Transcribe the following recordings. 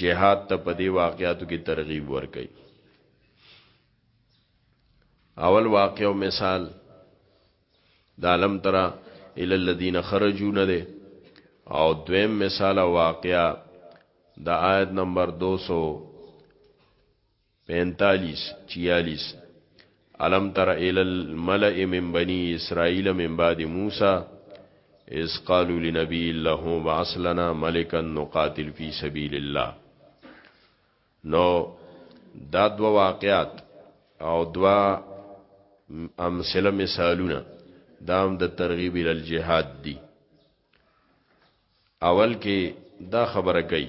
جهاد ته په دې واقعاتو کې ترغیب ورکړي اول واقع او مثال د عالم ترا ال الذين خرجوا نه ده او دویم مثال واقعا د آیت نمبر 200 پینتالیس، چیالیس، الم تر الی الملئ من بنی اسرائیل من بعد موسی اذ قالوا لنبی له بعث لنا ملکا نقاتل فی سبیل الله نو دا دوا واقعات او دوا امثله مثالونه دام د ترغیب ال الجهاد دی اول کې دا خبره کوي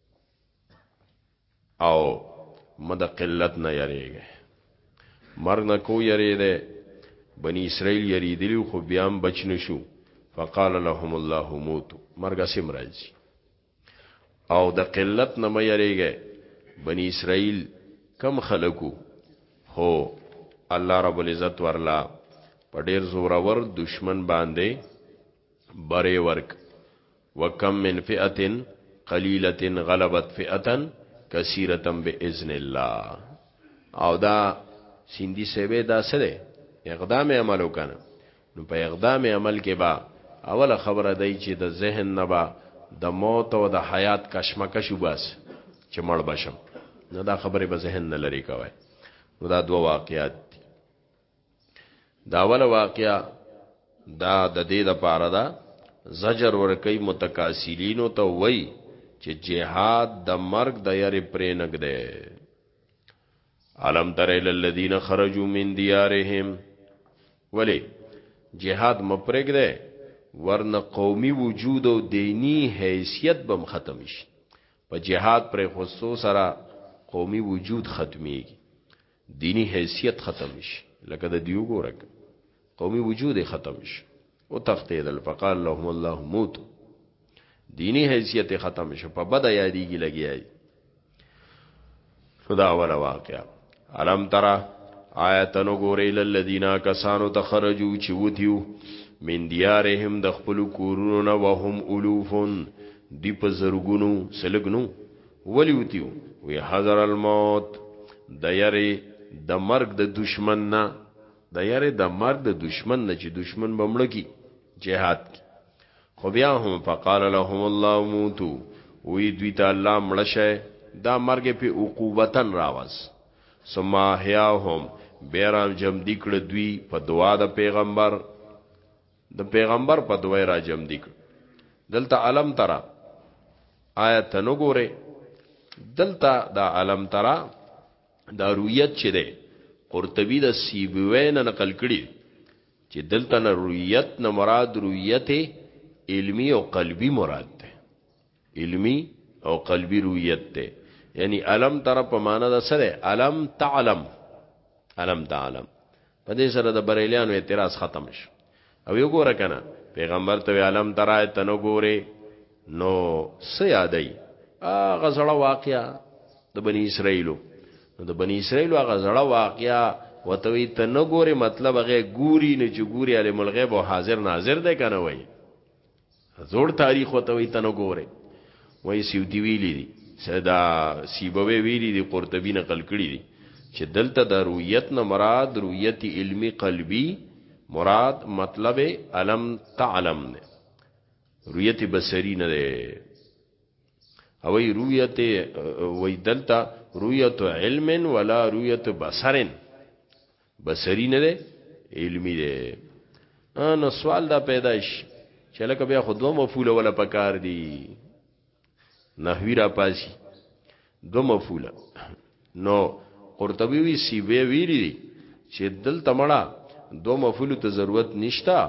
او مد قلت نه یریږي مرګ نه کو یری ده بنی اسرائیل یری دی خو بیا هم بچ نشو فقال لهم الله موت مرګ سم راځي او د قلت نه مې یریږي بنی اسرائیل کم خلکو هو الله رب العزت ورلا په ډیر زورور دشمن باندې بره ورک وکم من فئه قلیله غلبت فئه کثیره باذن الله او دا سیندی سیوی دا سره اقدام عمل وکنه نو په اقدام عمل کې با اوله خبره دی چې د ذهن نه با د موت او د حیات کشمکش وباس چې مړ بشم نه دا خبره به ذهن نه لري کوي نو دا دوه واقعیات دا ول واقعیا دا د دې د پاره دا زجر ورکی متکاسلینو ته وای چې جهاد د مرګ د یری پرې نګ ده علم تر الذین خرجوا من دیارهم ولی جهاد مپرګ ده ورنه قومي وجود او دینی حیثیت بم ختم شي په جهاد پر خصوص سره قومي وجود ختميږي دینی حیثیت ختم شي لکه د دیو ګورک قومي وجود ختم شي او تختیدل فقال لهم الله موت دینی حیثیت ختم شي په بد یادیږي لګیای نو دا ولا واقعا علم ترى آیتن ګورې للذین کسانو تخرجو چې وتیو من دیارهم د خپل کورونو نه وهم الوفن دی په زرګونو سلګنو ولی وتیو وی حذر الموت د یری د مرګ د دشمن نه د یری د مرګ د دشمن نه چې دشمن بمړ کی جهاد کی خو بیا هم فقال لهم الله موتو وی دوی ته الله مړ شه دا مرګ په عقوبتن راوس ثم احیاهم بیرام جم دکړه دوی په دعا د پیغمبر د پیغمبر په دوی را جمع دي دلته علم ترا آیت ته نو ګوره دلته دا علم ترا دا رویت چې ده قرطبی د سیبوی نه نقل کړي چې دلته نه رویت نه مراد رویت علمی او قلبی مراد ده علمي او قلبي رویت دی یعنی علم تر په معنا د سره علم تعلم علم تعلم په دې سره د بریلیانو اعتراض ختم شو او یو ګوره کنه پیغمبر ته علم ترای تنو ګوره نو څه یادای هغه زړه واقعیا د بنی اسرائیلو نو د بنی اسرائیلو هغه زړه واقعیا وتوی ته نه ګوري مطلب هغه ګوري نه چې ګوري علم الغیب او حاضر ناظر ده کنه وای زوړ تاریخ وته وی تنو ګوره وای سیوتی ویلی دی صدا سیبوی ویلی دی قرطبی نقل کړی دی چې دلته د رؤیت نه مراد رؤیت علمی قلبی مراد مطلب علم تعلم نه رؤیت بصری نه ده او وی رؤیت وی دلته رؤیت علم ولا رؤیت بصرن بصری نه ده علمی ده نو سوال دا پیداش چې لکه بیا خو دوه مفعول ولا پکار دی نحوی را پاسی دو مفعول نو قرطبی وی سی وی ویلی دی چې دل تمړه دو مفعول ته ضرورت نشتا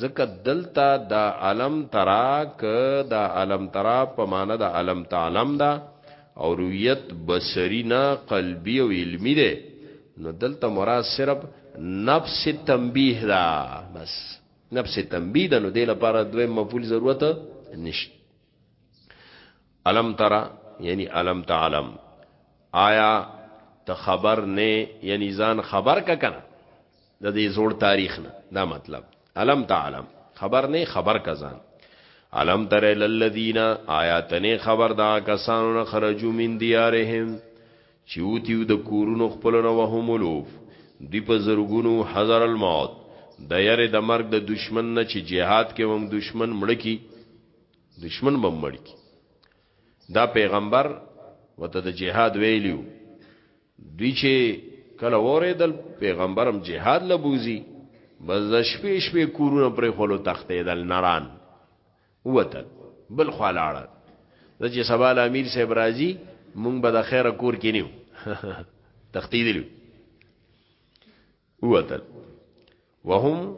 زکه دلتا دا علم ترا ک دا علم ترا په معنا دا علم تعلم دا او رویت بصری نه قلبی او علمی ده نو دلته مراد صرف نفس تنبیه دا بس نفس تنبیه دا نو دی لپاره دوی مفعول ضرورت نشته علم ترا یعنی علم تعلم آیا ته خبر نه یعنی ځان خبر کا کنه د دې زوړ تاریخ نه دا مطلب علم تعلم خبر نه خبر کا ځان علم تر الذین آیاتنه خبر دا کسانو خرجو من دیارهم چې وتیو د کورونو خپلو نه وهم الوف دوی په زرګونو حذر الموت د یرې د مرګ د دشمن نه چې جهاد کې هم دشمن مړ کی دشمن به مړ کی دا پیغمبر وته د جهاد ویلیو دوی چې کله وره دل پیغمبرم جهاد لبوزي بس د شپې شپې کورونه پر خلو تختې دل نران ووتل بل خوا لاړل زه چې سبا له امیر صاحب راځي مونږ به د خیره کور کې نیو تختیدلو ووتل وهم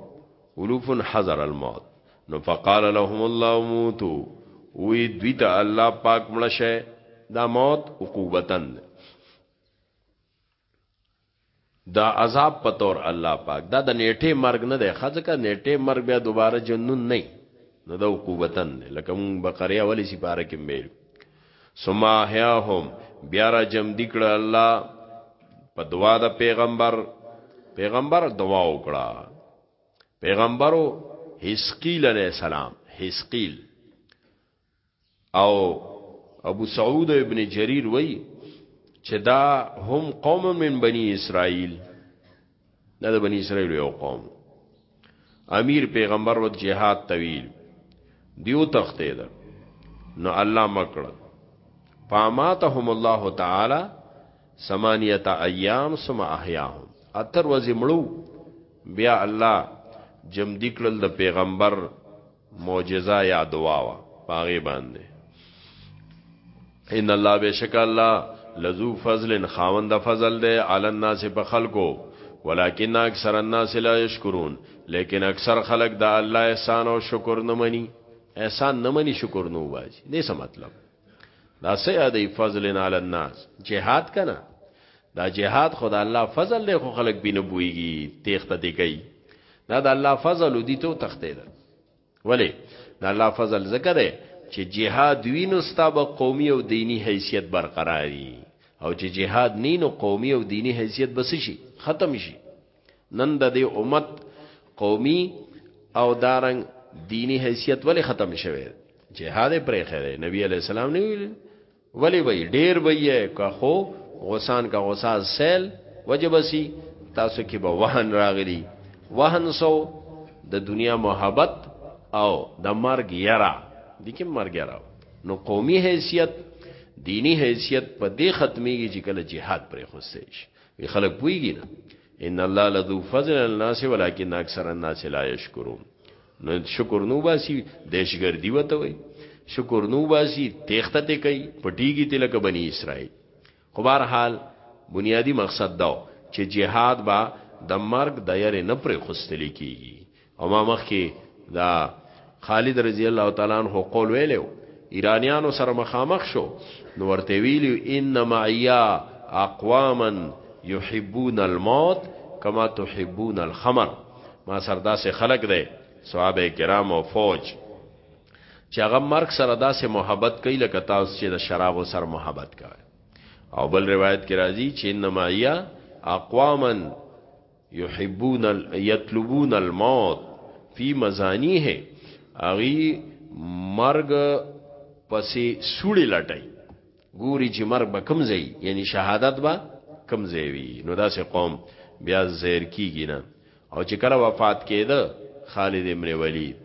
الوف حذر الموت نو فقال لهم الله موتو وی دوی ته الله پاک مړشه دا موت عقوبتن دا عذاب په تور الله پاک دا د نیټه مرګ نه دی خځکه نیټه مرګ بیا دوباره جنون نه نو دا عقوبتن دی لکه مون بقره اولی سپاره کې مېل ثم احیاهم بیا را جم دکړه الله په دعا د پیغمبر پیغمبر دعا وکړه پیغمبرو حسقیل علیہ السلام حسقیل او ابو سعود ابن جرير وای چې دا هم قوم من بني اسرائيل دا د بني اسرائيل یو قوم امیر پیغمبر و جهاد طویل دیو تختې ده نو الله مکړه پاماتهم الله تعالی سمانیت ایام سم احیاهم اتر وزمړو بیا الله جم دکړل د پیغمبر معجزه یا دعا وا پاغه باندې ان الله بشک الله لذو فضل خاوند فضل ده علی الناس په خلقو ولکن اکثر الناس لا یشکرون لیکن اکثر خلق د الله احسان او شکر نه مني احسان نه مني شکر نه واجی دې څه مطلب دا سیا دی فضل علی الناس جهاد کنا دا جهاد خدا الله فضل دی خو خلق بینه بوئیگی تیخت دی گئی دا دا الله فضل دی تو تختی دا ولی دا الله فضل ذکر دی چې جهاد وینو ستا به قومي او دینی حیثیت برقراری او چې جهاد نینو قومي او دینی حیثیت بس شي ختم شي نن د دې امت قومي او دارنګ دینی حیثیت ولی ختم شوه جهاد پرې خره نبی علی السلام نه ویل ولی وی ډیر وی که خو غسان کا غساز سیل وجبسی تاسو کې به وهن راغلی وهن سو د دنیا محبت او د مرګ یرا د کوم مرګ یرا نو قومي حیثیت دینی حیثیت په دې ختميږي چې کله jihad پرې خوستې شي وی خلق پویږي نه ان الله لذو فضل الناس ولكن اکثر الناس لا يشكرون نو شکر نو باسي دیشګردی وته وي شکر نو باسي تخته ته کوي پټیږي ته لکه بني اسرائیل خو بهر حال بنیادی مقصد دا چې جهاد با د مرګ د یری نه پرې خوستل کیږي او ما مخکې دا خالد رضی الله تعالی عنہ قول ویلو ایرانیانو سره مخامخ شو نو ورته ویلو ان معیا اقواما یحبون الموت کما تحبون الخمر ما سره داسې خلق دی صحابه کرام او فوج چې هغه مرګ سره داسې محبت کوي لکه تاسو چې د شرابو سره محبت کوي او بل روایت کې راځي چې ان معیا اقواما يحبون يطلبون الموت في مزانيه هغوی مرګ پسې سوړې لټي ګوري چې مرګ به کم ځای یعنی شهادت به کم ځای وي نو داسې قوم بیا زیر کیږي نه او چې کله وفات کېده خالد ابن ولید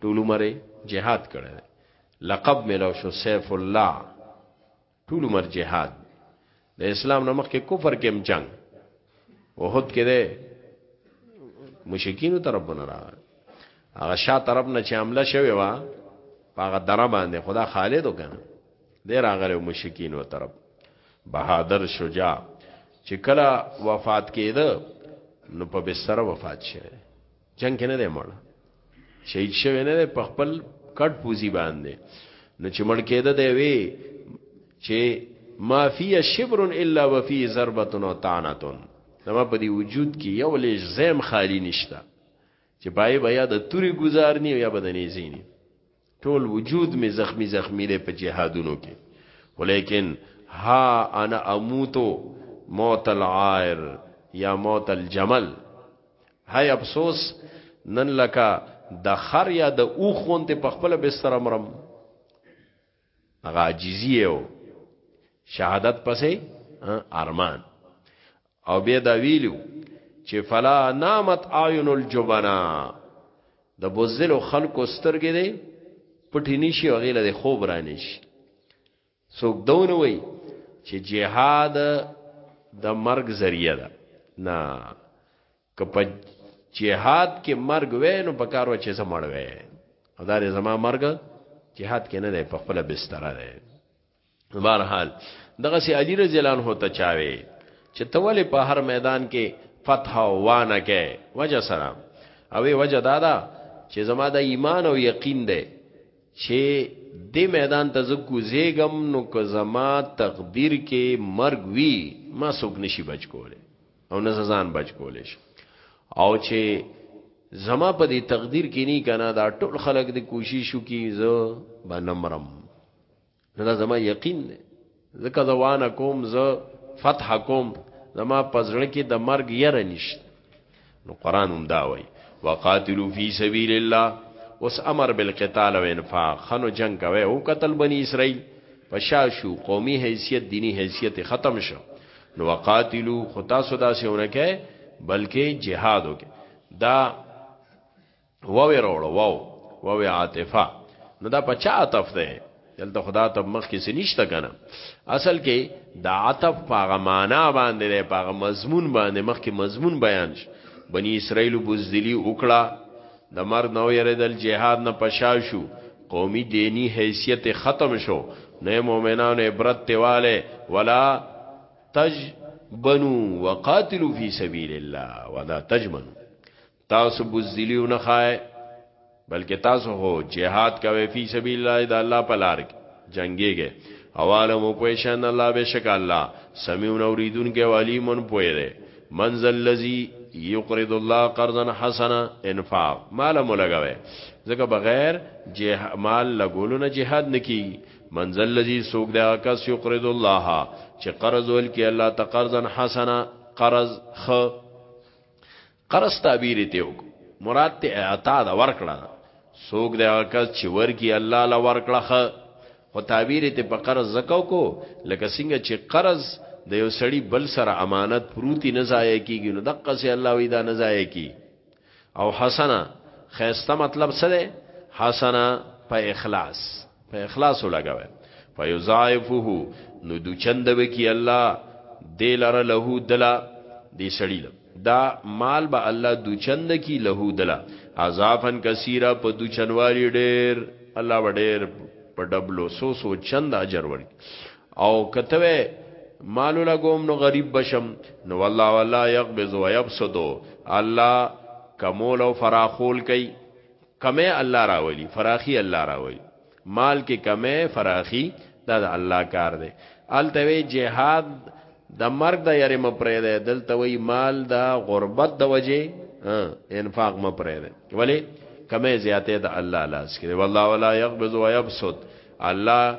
ټول عمر جهاد کړی لقب ملو شو سیف الله ټول عمر جهاد د اسلام نه مخکې کفر کې هم جنگ وحد کې ده مشکینو طرف بنا را هغه شا طرف نه چې عمله شوی وا هغه دره باندې خدا خالد وکنه دې راغله مشکینو طرف بهادر شجاع چې کله وفات کېده نو په بستر وفات شوه جنگ کې نه دی مړ شهید شوی نه دی په خپل کټ پوزي باندې نو چې مړ کېده دی وی چې ما فی شبر الا وفی ضربه او طعنه زما په دې وجود کې یو لږ زم خالی نشتا چې پای بیا د توري گزارنی یا بدنې زینی ټول وجود می زخمی زخمی دی په جهادونو کې ولیکن ها انا اموتو موت العائر یا موت الجمل هاي افسوس نن لکه د خر یا د اوخون ته په خپل بستر امرم هغه عاجزی او شهادت پسې ارمان او بیا دا ویلو چې فلا نامت اعین الجبنا د بوزل خلکو سترګې دې پټې نشي او غیله دې خوب را نشي څوک دون وي چې جهاد د مرګ ذریعہ ده نه که په جهاد کې مرګ وې نو په کارو چې زمړ وې خدای دې زما مرګ جهاد کې نه دی په خپل بستر دی بهرحال دغه سي علي رضی الله عنه ته چاوي چې تولې په هر میدان کې فتح وانه کې وجه سلام او وجه دادا چې زما د ایمان او یقین دی چې دې میدان ته زکو زیګم نو که زما تقدیر کې مرګ وی ما سوک نشي بچ کوله او نه ځان بچ کولې شم او چې زما په دې تقدیر کې نه کنه دا ټول خلک د کوشش وکي زه بنمرم دا زما یقین دی ځکه ځوان کوم زه فتح کوم زما پزړه کې د مرګ یره نشته نو قران هم دا وای وقاتلو فی سبیل الله اوس امر بالقتال او انفاق خنو جنگ کوي او قتل بنی اسرائیل په شا شو قومي حیثیت دینی حیثیت ختم شو نو وقاتلو خو تاسو داسې ونه کې بلکې جهاد وکې دا ووی روړو واو ووی عاطفه نو دا په چا عطف ده دلته خدا ته مخ کې سنشته کنه اصل کې دا عطف پاغه معنا باندې ده پاغه مضمون باندې مخ کې مضمون بیان شي بنی اسرائیل بوزدلی وکړه د مرګ نه ویریدل جهاد نه پشا شو قومي دینی حیثیت ختم شو نه مؤمنانو عبرت تیواله ولا تج بنو وقاتلو فی سبیل الله ولا تجمنو تاسو بوزدلیو نه خای بلکې تاسو هو جهاد کوي فی سبیل الله د الله په لار کې جنگيږي حواله مو پوښن الله بشک الله سميع نوریدون کې والی مون پوي من ذا الذي يقرض الله قرضا حسنا انفاق مال ملګوي ځکه بغیر جه مال لګولو نه جهاد نکی من ذا الذي سوق دا کس يقرض الله چې قرض ول کې الله تقرضا حسنا قرض خ قرض تعبیر ته وک مراد ته عطا دا ورکړه سوق دا کس چې ورکی الله لا ورکړه خو تعبیر ته په قرض زکو کو لکه څنګه چې قرض د یو سړی بل سره امانت پروتي نه ضایع کیږي نو دقه سي الله وی دا نه ضایع کی او حسنه خیسته مطلب څه ده حسنه په اخلاص په اخلاص لګوي فیضاعفه نو دو چند وکي الله دلر له دلا دی سړی له دا مال به الله دوچند کی له دلا عذافن کثیره په دوچنواری ډیر الله به ډیر په ډبلو سو سو چند اجر ورک او کتوه مالو لګوم نو غریب بشم نو والله والله یقبض و یبسطو الله کمول او فراخول کوي کمی الله راولی فراخی الله راولی مال کې کمی فراخی دا د الله کار دی الته وی جهاد د مرګ د یری مپرې ده دلته وی مال د غربت د وجه انفاق مپرې ده ولی کمه زیاته د الله لاس کې والله ولا يقبض ويبسط الله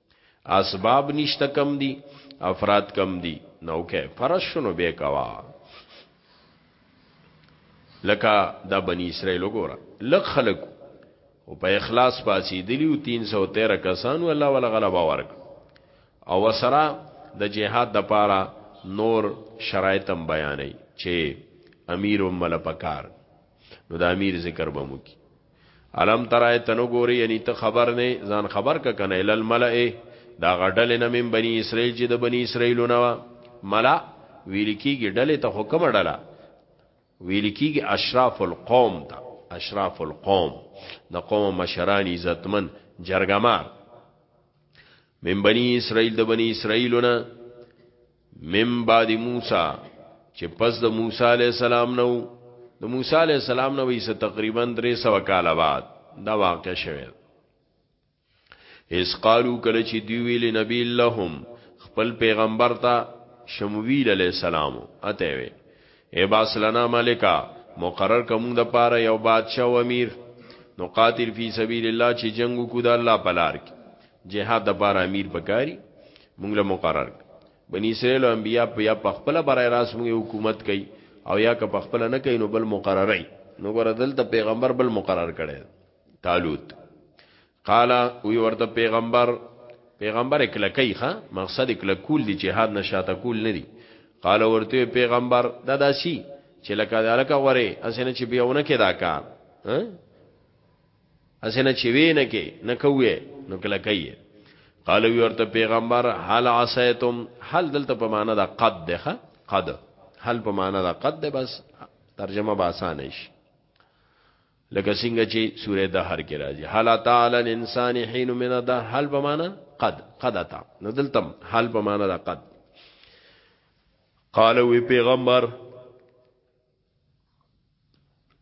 اسباب نشته کم دي افراد کم دي نو کې فرض شنو به کوا لکه دا بنی اسرائیل وګوره لک خلق او په اخلاص پاسې دلیو 313 کسانو الله ولا غلبا ورک او وسرا د جهاد د پاره نور شرایطم بیانې چې امیر مل پکار نو د امیر ذکر به مو کی علم ترای تنو ګوري یعنی ته خبر نه ځان خبر ک کنه ال الملئ دا غډل نه من بنی اسرائیل چې د بنی اسرائیل نه ملا ویل کیږي ډلې ته حکم ډلا ویل کیږي اشراف القوم ته اشراف القوم د قوم مشران عزتمن جرګمار من بنی اسرائیل د بنی اسرائیل نه من بعد موسی چې پس د موسی علی السلام نو د موسی علی السلام نو یې تقریبا 300 کال بعد دا واقع شوه اس قالو کله چې دی ویل نبی لهم خپل پیغمبر ته شمویل علی السلام اته وی ای باس لنا ملکا مقرر کوم د پاره یو بادشاہ او امیر نو قاتل فی سبیل الله چې جنگ کو د الله پلار کې جهاد د پاره امیر پکاري مونږ له مقرر بنی اسرائیل او انبیاء په یا په خپل برای راس مونږ حکومت کوي او یا که په خپل نه کوي نو بل مقررای نو ګره دلته پیغمبر بل مقرر کړي طالوت قال وی ورته پیغمبر پیغمبر کلکای ښا مقصد کلکول دی جهاد نشاته کول ندی قال ورته پیغمبر دا داسی چې لکه دالکه غره اسنه چې بیاونه کې دا کار اسنه چې وینه کې نه کوي نو کله کوي قال وی ورته پیغمبر هل عسیتم هل دلته په معنا دا قد ده قد هل په معنا دا قد ده بس ترجمه به اسانه شي لکه څنګه چې سوره دهر کې راځي هل تعالی الانسان حين من ده هل په معنا قد قد اتا نو دلته هل په معنا دا قد قال وی پیغمبر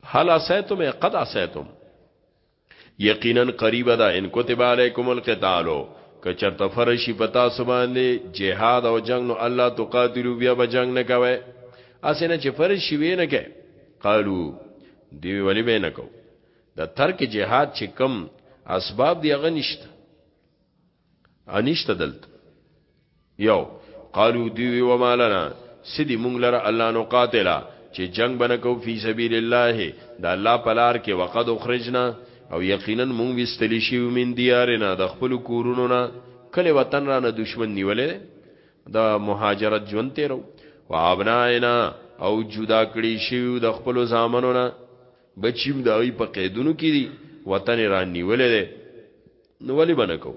هل اسیتم قد اسیتم یقینا قریب ده ان کتب علیکم القتال کچرت فرشی پتا سبانه جهاد او جنگ نو الله تقاتلو بیا به جنگ نه کوي اسنه چې فرشی وینه کې قالو دی ولی به نه کو د ترک جهاد چې کم اسباب دی غنښت انشته دلت یو قالو دیوی وما لنا سدی مونږ لره الله نو قاتلا چې جنگ بنه کو فی سبیل الله دا الله پلار کې وقد اخرجنا او یقینا مونږ وستلی شی من دیارنا د خپل کورونو نه کله وطن را نه دشمن نیولې د مهاجرت ژوند تیرو و ابناینا او جدا کړی شی د خپل زامنو نه بچیم د ای په قیدونو کې دی وطن را نیولې نو ولی بنه کو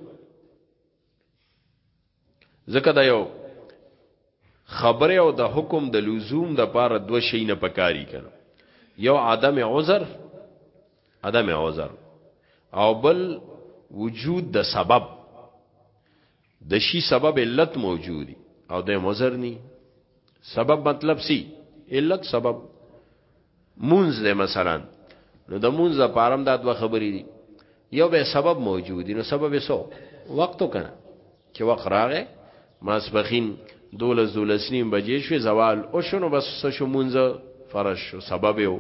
ځکه دا یو خبره او د حکم د لزوم د پاره دو شی نه پکاري کړه یو عدم عذر عدم عذر او بل وجود د سبب د شی سبب علت موجودی او د مزر نی سبب مطلب سی علت سبب مونز ده مثلا نو د مونز د پارم دا دوه خبرې دي یو به سبب موجودی نو سبب سو وقتو کنه چې وقت راغې ماسبخین دولس دولس نیم بجې شوې زوال او شنو بس شو مونز فرش شو سبب یو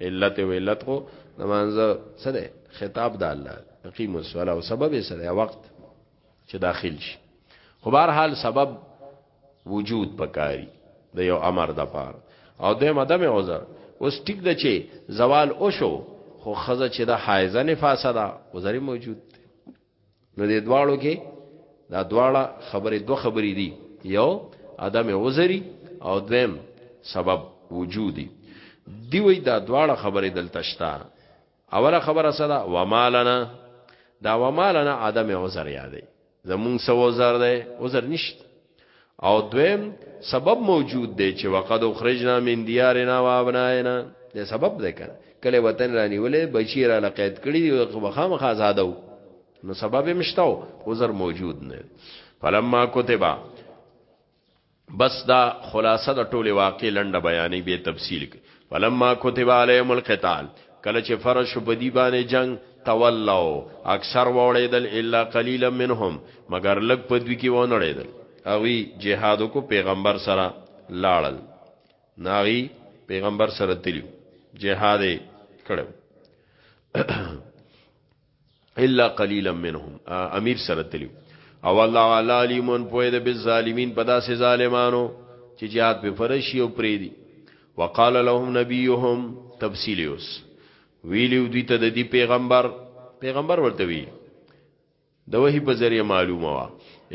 علت او علت خو نمانځه سره خطاب د الله قیم الصلاه او سبب سره وقت چې داخل شي خو بهر حال سبب وجود پکاري د یو امر د پاره او د مدمه عذر اوس ټیک د چې زوال او شو خو خزه چې د حایزه نفاسه ده عذر موجود دی نو د دواړو کې دا دواړه خبرې دوه خبرې دي یو عدم عذری او دویم سبب وجودي دی وی دا دواړه خبرې دلته شته اوله خبره صدا ومالنا دا ومالنا عدم عذر یادې زمون سو عذر ده عذر نشته او دویم سبب موجود دی چې وقد اخرجنا من دیارنا و ابنائنا دا سبب ده کنه کله وطن رانی ولې بچی را لقید کړی دی خو مخامخ آزادو نو سبب مشتاو عذر موجود نه فلما کتبا بس دا خلاصه د ټوله واقع لنډه بیانې به تفصیل کې فلما كتب عليهم القتال کله چې فرض شو په دی باندې جنگ تولوا اکثر وړیدل الا قليلا منهم مگر لګ په دوی کې ونړیدل اوی جهاد کو پیغمبر سره لاړل ناغي پیغمبر سره تلو جهاد کړو الا قليلا منهم امیر سره تلو او الله علی علیمون پوی د بالظالمین په داسې ظالمانو چې jihad په فرشي او پری دي وقال لهم نبيهم تفصيليوس ویلیو دوی ته د دی پیغمبر پیغمبر ورته وی د وحی په ذریعہ معلومه وا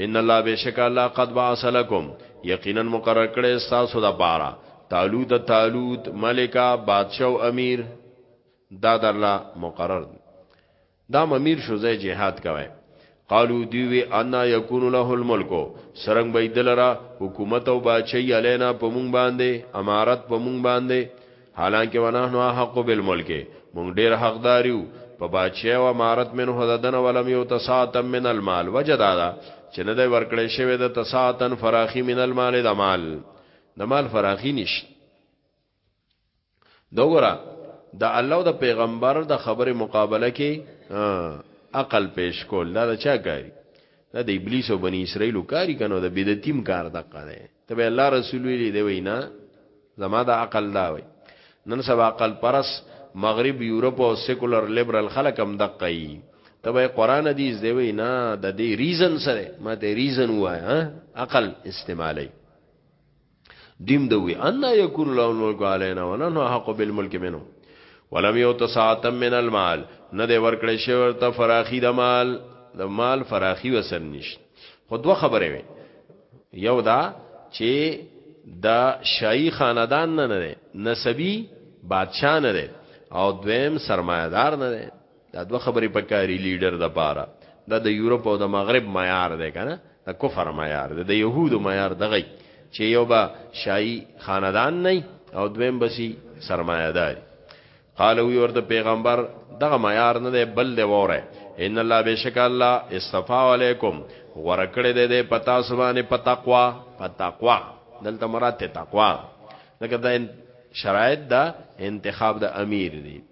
ان الله بشک الله قد بعث لكم یقینا مقرر کړي تاسو د پاره طالوت طالوت ملکا بادشاہ او امیر دا د الله مقرر دی دا ممیر شو زې جهاد کوي قالو دی وی ان یکون له الملک سرنګ بی دلرا حکومت او باچی علینا په مونږ باندې امارت په مونږ باندې حالانکه ونحنو حق بالملک مونږ ډیر حقداریو په باچی او امارت منه ددن ولم یو تساتم من المال وجدا دا چې نه دی ورکړې شوی د تساتن فراخی من المال د مال د مال فراخی نشته دوګرا د الله او د پیغمبر د خبره مقابله کې عقل پیش کول دا د چا کاری دا د ابلیس او بنی اسرائیل کاری کنو د بدعتیم کار دقه دی ته الله رسول ویلی دی وینا زما د عقل دا وی نن سبا عقل پرس مغرب یورپ او سیکولر لیبرال خلک هم دقه ای ته به قران حدیث دی وینا د دې ریزن سره ما ته ریزن وایا عقل استعمالی دیم دوی ان یکون له الملک علینا ونحن حق بالملک منه ولم یو تساعتا من المال نه دی ورکړی شی ورته فراخی د مال د مال فراخی وسر نشت خو دوه خبره وي یو دا چې دا شای خاندان نه نه نسبی بادشاہ نه او دویم سرمایدار نه دا دوه خبرې پکاري لیډر د پاره دا د یورپ او د مغرب معیار دی کنه د کفر معیار دی د يهودو معیار دغه چې یو با شای خاندان نه او دویم بسی سرمایه داری قالو یور د پیغمبر دغه معیار نه دی بل دی وره ان الله بشک الله استفا علیکم ورکړه دې دې پتا سبانه پتاقوا پتاقوا دلته مراد ته تقوا لکه دا شرایط دا انتخاب د امیر دی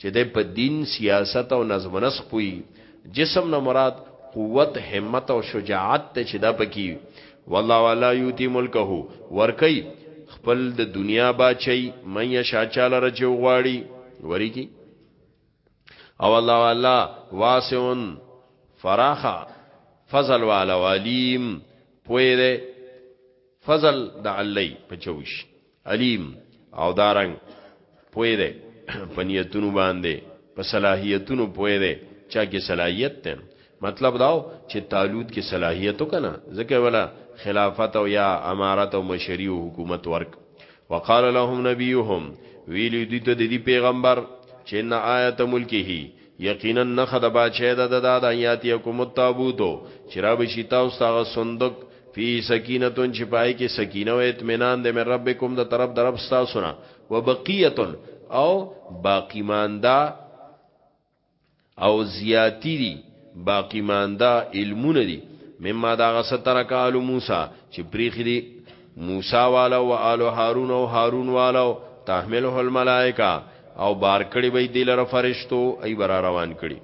چې دی په دین، سیاست او نظم و نسق پوهیږي. جسم نه مراد قوت، همت او شجاعت ته چې دا پکې والله والا یوتی ملکه ورکی خپل د دنیا باچی من یشا چاله رچ غواړي وری کی او الله والا واسعون فراخه فضل والا علیم پوی ده فضل د علی پچوش علیم او دارنګ پوی دی په نیتونو باندې په صلاحیتونو پوی دی چا کې صلاحیت ته مطلب داو چې طالوت کې صلاحیت وکنه ځکه ولا خلافت او یا امارت او مشری او حکومت ورک وقال لهم نبيهم ویلی دوی ته د دې پیغمبر چې ان آیت ملکه یقینا نخه د باچه ده د داد ایاتی کوم تابوتو چرا بشی تاسو تاغه صندوق فی سکینتون چې پای کې سکینه او اطمینان د من ربکم د طرف درب تاسو نه وبقیتن او باقی ماندا او زیاتی دی باقی ماندا علمونه دی مما دا غسه ترکالو موسی چې پریخ دی موسی والا او آل هارون او هارون والا تحمله الملائکه او بار کړي به دي لره فرشتو ای بر روان کړي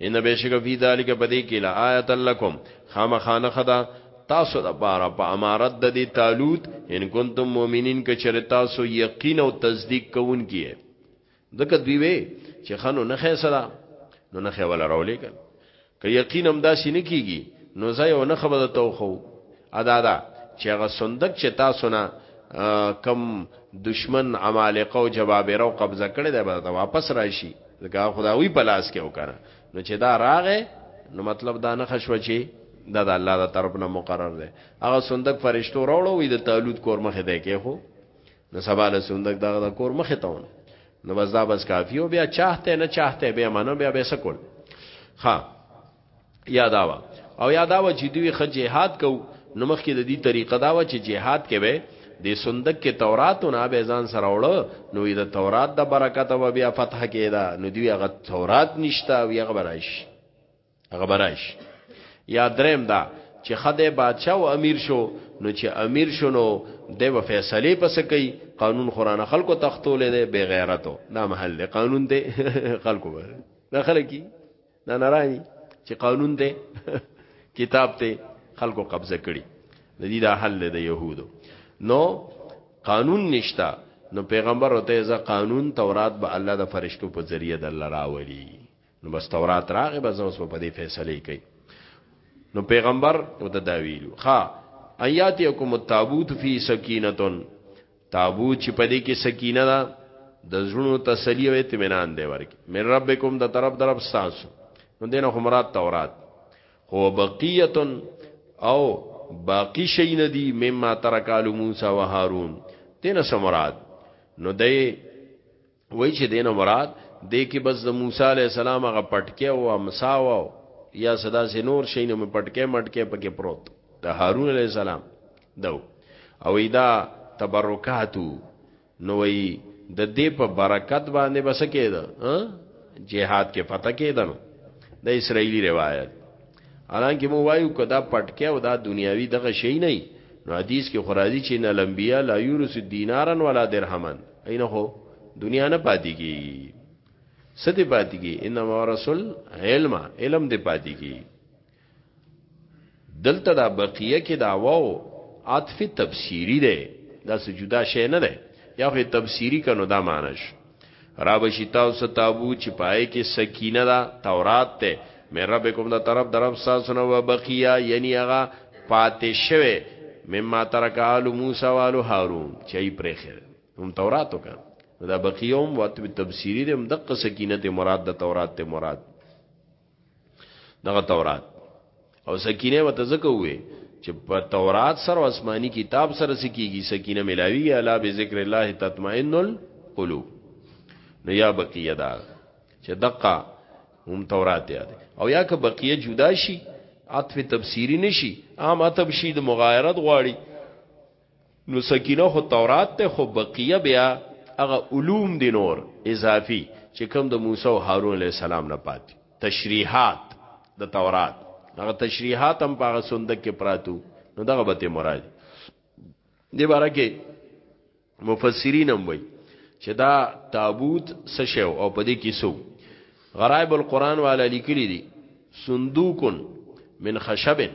ان بهشک فی ذلک پدې کې لا آیت لکم خامخانه خدا تاسو د پاره په امارت د دې تالوت ان کنتم مؤمنین کچره تاسو یقین او تصدیق کوونکی دغه دوی وی چې خنو نه خې سره نو نه خې ولا راولې کړ که یقینم دا سینه کیږي نو زه یو نه خبره تو خو ادا دا چې هغه صندوق چې تاسو نه کم دشمن عمالقه او جبابره او قبضه کړي دا به واپس راشي ځکه خداوی په لاس کې وکړه نو چې دا راغې نو مطلب دا نه خشوه چې دا د الله د طرف نه مقرر دی هغه صندوق فرشتو راوړو وي د تعالوت کور مخه دی کې خو نو سبا له سندک دغه د کور مخه تاون نو بس دا بس کافی او بیا چاهته نه چاهته بیا منو بیا به سکول ها یاداوا او یاداوا چې دوی خ جهاد کو نو مخکې د دې طریقه دا و چې جهاد کې به د صندوق کې تورات نه به ځان سره وړو نو د تورات د برکت و بیا فتح کېدا نو دوی هغه تورات نشتا وی هغه برایش هغه برایش یا دریم دا چې خدای بادشاہ او امیر شو نو چې امیر شونو د و فیصله پس کوي قانون قران خلکو تختولې دی بے غیرتو دا محل دی قانون دی خلکو به دا خلکی دا نارای چې قانون دی کتاب ته خلکو قبضه کړي د دې دا حل دی يهودو نو قانون نشتا نو پیغمبر وته ځا قانون تورات به الله د فرشتو په ذریعہ د الله راولي نو بس تورات راغې بس اوس په دې فیصله کوي نو پیغمبر او د داویلو ها ایاتیکم التابوت فی سکینتون تابوت چې پدې کې سکینه ده د زړونو تسلی او اطمینان دی ورکی من ربکم د طرف درب تاسو نو دینه همرات تورات هو بقیتن او باقی شی ندی مما ترکالو موسی و هارون دینه سمرات نو دی وای چې دینه مراد دې کې بس د موسی علی السلام هغه پټکه او امسا و یا صدا سي نور شینه مې پټکه مټکه پکې پروت د هارون علی السلام دو او ایدا تبرکاتو نو وی د دې په برکت باندې بس کېده جهاد کې پته کېدنو د اسرایلی روایت حالانکه مو وایو کدا پټکه او دا دنیاوی دغه شی نه نو حدیث کې خورازی چې نه لمبیا لا یورس دینارن ولا درهمن اينه خو دنیا نه پاتې کیږي سدي پاتې کیږي انما رسول علم علم دې پاتې کیږي دلته دا بقیه کې دا واو عطف تفسیری ده دا سجدا شی نه ده یا خو تفسیری کنو دا مانش را بشی تاسو تابوت چې پای کې سکینه ده تورات ته مې رب کوم د طرف در رب تاسو نه وبقیا یعنی هغه پاتې شوه مما ترک آل موسی و آل هارون چي پرې خره هم تورات وکړه دا بقیوم وته تفسیری دې هم دقه سکینه ته مراد د تورات ته مراد دغه تورات او سکینه وته زکه وې چې په تورات سره آسماني کتاب سره سکیږي سکینه ملاوي الا بذکر الله تطمئن القلوب نو یا بقیه دا چې دقه هم تورات یاد او یا که بقیه جدا شي عطف تفسیری نشي عام عطف شي د مغایرت غواړي نو سکینه خو تورات ته خو بقیه بیا هغه علوم دی نور اضافی چې کوم د موسی او هارون علی السلام نه پاتې تشریحات د تورات هغه تشریحات هم په هغه صندوق کې پراتو نو دغه به ته مراد دی باره کې مفسرین هم وایي چې دا تابوت سشو او پدې کې سو غرائب القرآن والا لیکلی دي صندوقن من خشبن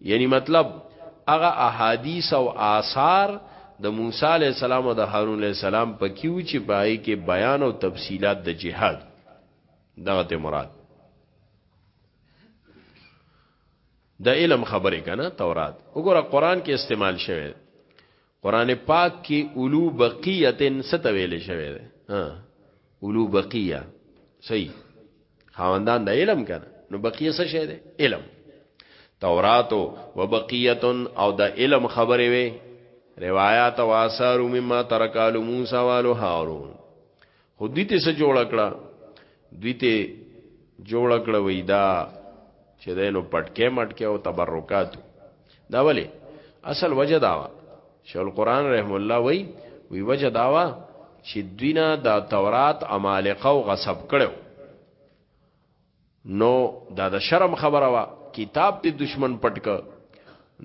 یعنی مطلب هغه احادیث او آثار د موسی علیه السلام او د هارون علیه السلام په کیو چې پای کې بیان او تفصیلات د جهاد دغه ته مراد د علم خبره کنه تورات وګوره قران کې استعمال شوی قران پاک کې اولو بقیتن ست ویل شوی دی ها اولو بقیه صحیح خواندان د علم کنه نو بقیه څه شی دی علم تورات او بقیتن او د علم خبره وی روایت او آثار مما ترکال موسی والو هارون خو دوی ته څه جوړ کړه دوی ته جوړ کړه وې دا چې دینو پټکې مټکې او تبرکات دا ولی اصل وجه داوا شیخ القران رحم الله وی وی وجه داوا چې دوی نه د تورات امالقه او غصب کړو نو دا د شرم خبره وه کتاب دې دشمن پټ که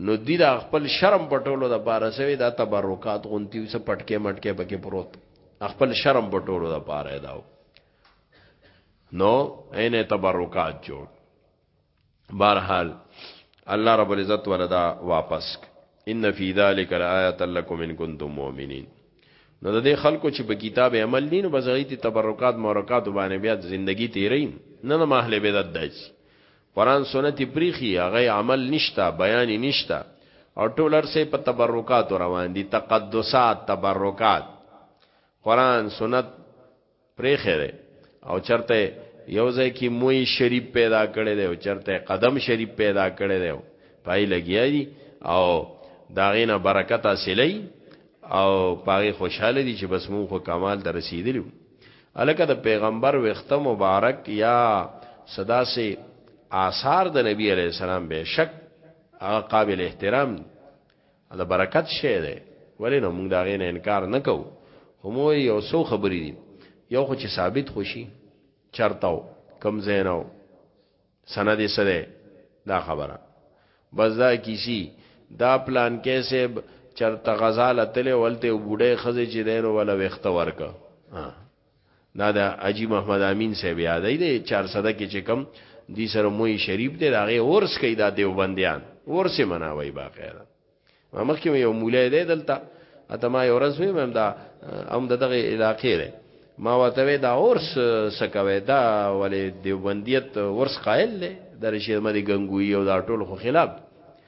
نو دی دا خپل شرم پټولو د پاره سوي دا تبرکات غونتی وسه پټکه مټکه پکې پروت خپل شرم پټولو د پاره داو نو عین تبرکات جوړ بهرحال الله رب العزت ولدا واپس ان فی ذلک لآیه لکم ان کنتم مؤمنین نو د دې خلکو چې په کتاب عمل نین نو بزغی تی تبرکات مورکات باندې بیا زندگی تیرې نه نه محله بدعت دایس قران سنت پریخي هغه عمل نشتا بیان نشتا او ټول ارسه په تبرکات روان دي تقدسات تبرکات قران سنت پرېښی دی او چرته یو ځای کې موی شریف پیدا کړی دی او چرته قدم شریف پیدا کړی دی پای لګیا دي او داغینه برکت حاصلې او پاغي خوشاله دي چې بس مونږ خو کمال ته رسیدلی الکه د پیغمبر وخته مبارک یا صدا سي آثار د نبی علی السلام به شک هغه قابل احترام دا برکت شی دی ولې نو موږ دا غي نه انکار نه کوو هم یو څو خبرې دي یو خو چې ثابت خوشي چرتاو کم زیناو سند یې سره دا خبره بس دا کیسی دا پلان کیسه چرته غزاله تله ولته بوډه خزه چې دینو ولا وخت ورک دا د حاجی محمد امین صاحب یادای دی چارسده کې چې کم دی سره موی شریف دی داغه اورس کوي دا دیوبندیان اورسه مناوي باقاعده ما مخکې یو مولای دی دلته اته ما یو ورځ ویم دا هم دغه علاقې دی ما وته دا اورس سکوي دا ولې دیوبندیت اورس قائل دی د رشید مدي غنگوی او دا ټول خو خلاف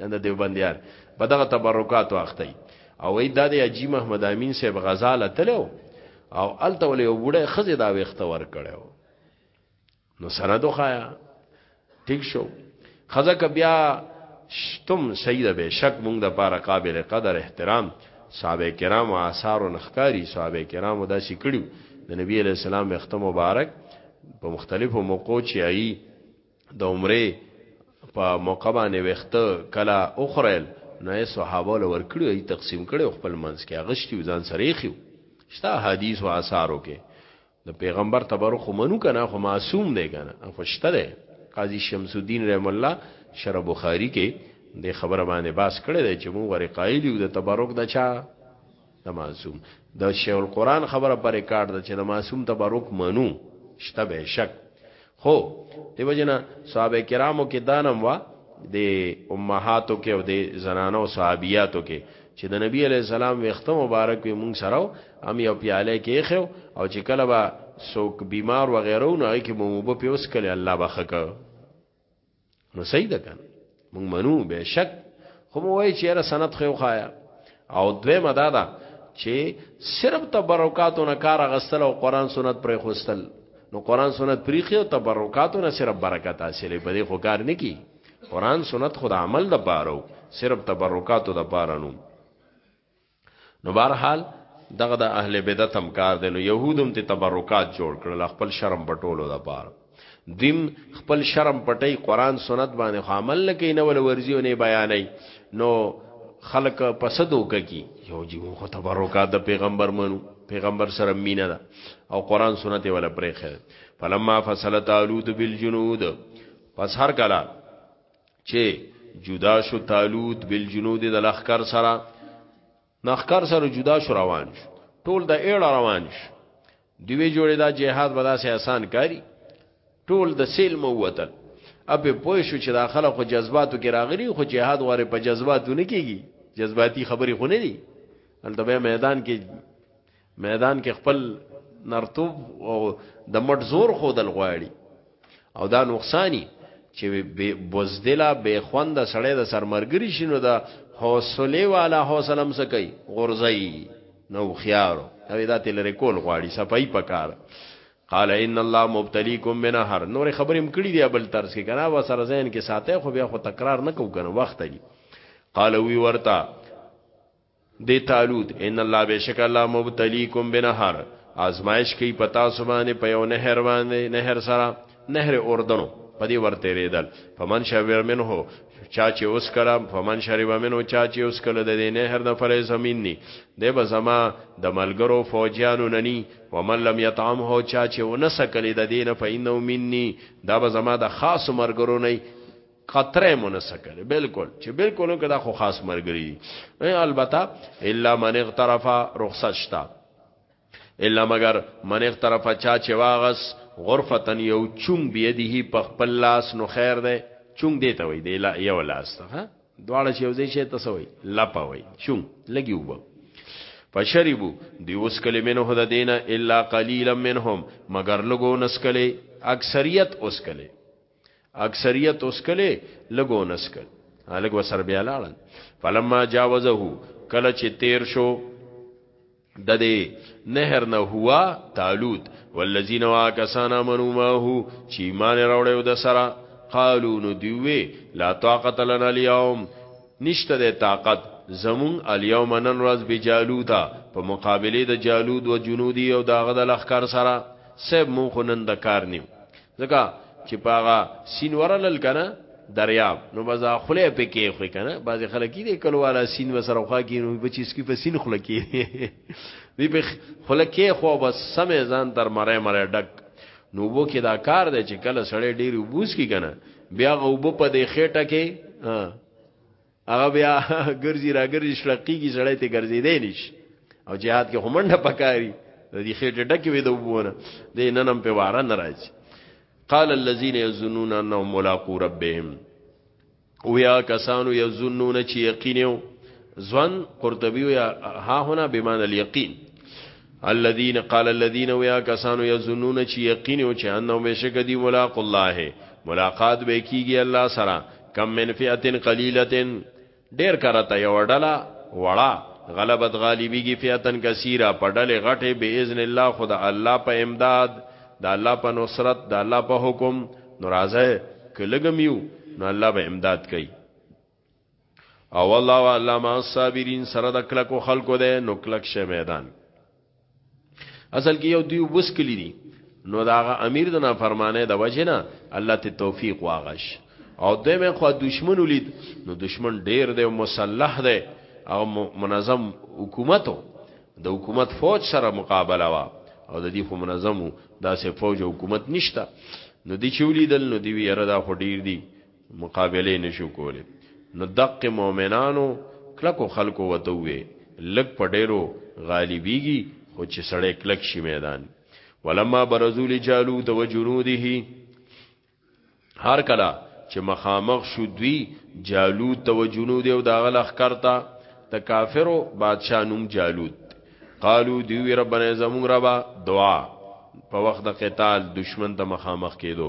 نن د دیوبندیان په دغه تبرکات واخته او وای دا د اجي محمد امین صاحب غزاله تلو او الته ولې یو بوډه خزه دا وخت ور کړو نو سند خایا ټیک شو خزه ک بیا شتم سید به شک مونږ د پاره قابل قدر احترام صحابه کرام او آثار نخکاری صحابه کرام دا سکړو د نبی علی السلام وخت مبارک په مختلفو موقعو چې ای د عمرې په موقع باندې وخته کلا اخرل نو یې صحابه له ورکړي ای تقسیم کړي خپل منځ کې اغشتي ځان سره یې خيو شته حدیث او آثارو کې د پیغمبر تبرک خو منو کنه خو معصوم دی کنه خو شته دی قاضی شمس الدین رحم الله شرح بخاری کې د خبره باندې باس کړی دی چې موږ غری قایل یو د تبرک د چا د معصوم د شیخ القرآن خبره پر ریکارډ ده چې د معصوم تبرک منو شته به شک خو دیو جنا صحابه کرامو کې دانم وا د امهاتو کې او د زنانو صحابياتو کې چې د نبی علی السلام وخت مبارک وي مونږ سره هم یو پیاله کې خو او چې کله با سوک بیمار و غیره نو هغه کې مو په پیوس کله الله بخښه نو صحیح ده کنه مونږ منو به شک خو مو وای چیرې سند خو خایا او دوی مدا ده چې صرف تبرکاتو نه کار غستل او قران سنت پرې خوستل نو قران سنت پرې خو تبرکاتو نه صرف برکت حاصلې په دې خو کار نه کی قران سنت خود عمل د بارو صرف تبرکاتو د بارانو نو بهرحال دغه د اهل بدعت هم کار دی نو يهودم ته تبرکات جوړ کړل خپل شرم پټولو د پاره دیم خپل شرم پټي قران سنت باندې عمل نه کوي نه ول ورزيو نه بیانې نو خلق پسدو کوي یو جی خو تبرکات د پیغمبر منو پیغمبر سره مینه ده او قران سنت ولا پرې خره فلما فصلت الود بالجنود پس هر کله چې جدا شو طالوت بالجنود د لخر سره نخکر سره جدا شو روان شو ټول د ایړه روان شو دیوی جوړې دا جهاد به داسې آسان کاری ټول د سیل مو وتل اپ پوه شو چې داخله خو جذباتو کې راغلی خو جهاد غواره په جذباتو نه کیږي جذباتي خبرې خو نه دي البته میدان کې میدان کې خپل نرتوب او د مټ زور خودل غواړي او دا نقصانی چې به بوزدلا به خوند سړی د سرمرګری شینو دا حوصله والا حوصله هم سکی غرزي نو خيارو دا دا تل ریکول غواړي صفائی پکار قال ان الله مبتليكم بنهر نور خبرې مکړي دی بل ترس کې کنه و سره زین کې ساته خو بیا خو تکرار نه کو کنه وخت دی قال وی ورتا دی طالوت ان الله بشک الله مبتلیکم بنهر آزمائش کی پتا سبانه په یو نهر باندې نهر سره نهر اردنو په دې ورته ریدل فمن شبر منه چا چې اوس کړه فمن شرب منه چا چې اوس کړه د دې نهر نه فلی زمینی دی به زما د ملګرو فوجیانو ننی ومن لم یطعمه چا چې ونسکلې د دینه فینه منی دا به زما د خاص مرګرو نه قطره مو نه سکل بالکل چې بالکل کې دا خو خاص مرګري البته الا من اغترف رخصت شتا الا مگر من اغترف چا چې واغس غرفتن یو چون بيدیه په خپل لاس نو خیر ده چون دی ته وي دی لا یو لاس ته ها دواړه چې وزې شي تاسو وي لپا وي چون لګي وبو فشربو دی اوس کله منه هدا دینه الا قلیلا منهم مگر لګو نسکله اکثریت اوس کله اکثریت اوس کله لګو نسکل الګ وسر بیا لاړل فلما جاوزه کله چې تیر شو د دې نهر نه هوا طالوت والذین واکسان امنو ما هو چې ایمان راوړیو د سره قالو نو دیوې لا طاقت لنا اليوم نشته د طاقت زمون اليوم نن ورځ بجالوتا په مقابله د جالود و جنودي او داغه د لخر سره سب مون خو نن د کار نیو ځکه چې پاغه سین ورلل کنه دریاب نو بزا خله پکې خو کنه بعضی خلک دې کلواله سین وسره خو کې نو بچی سکی په سین خله کې دی په خله کې خو بس سمې ځان تر مړې مړې ډک نو وو کې دا کار دی چې کله سړې ډېر وبوس کی کنه بیا غو وب په دې خېټه کې هغه بیا ګرځي را ګرځي شلقيږي سړی ته ګرځي دی نش او جهاد کې همنډه پکاري د دې خېټه ډکه وي د وبونه د ننم په واره ناراض قال الذين يظنون انهم ملاقو ربهم ويا کسانو يظنون چې یقینو ځوان قرطبي یا ها هنا بمان اليقين الذين قال الذين ويا کسانو يظنون چې یقین او چې انه بشک دی ملاق الله ملاقات به کیږي الله سره کم من فئه قلیله ډیر کرته یو ډله وړه غلبت غالبیږي فئتن کثیره په ډله غټه به اذن الله خدا الله په امداد د الله په نصرت د الله په حکم ناراضه کلګمیو نو الله به امداد کوي او الله والا ما صابرین سره د کلکو خلکو ده نو کلک شه میدان اصل کې یو دیو بس کلی دي نو داغه امیر د نافرمانه د وجه نه الله ته توفیق واغش او د مې خو دشمن ولید نو دشمن ډیر دی مسلح دی او منظم حکومتو د حکومت فوج سره مقابله وا او د دې خو منظمو داسې فوج او حکومت نشته نو دی چولیدل نو دی ویره دا خو ډیر دی مقابله نه شو کولی نو دقه مؤمنانو کلکو خلکو وته وې لګ په ډیرو غالبیږي خو چې سړی کلک شي میدان ولما برزول جالوت وجنوده هر کلا چې مخامخ شو دوی جالوت او جنود او داغه لخر ته د کافرو بادشاہ نوم جالوت قالو دیو ربنا زمون ربا دعا په وخت د قتال دشمن ته مخامخ کېدو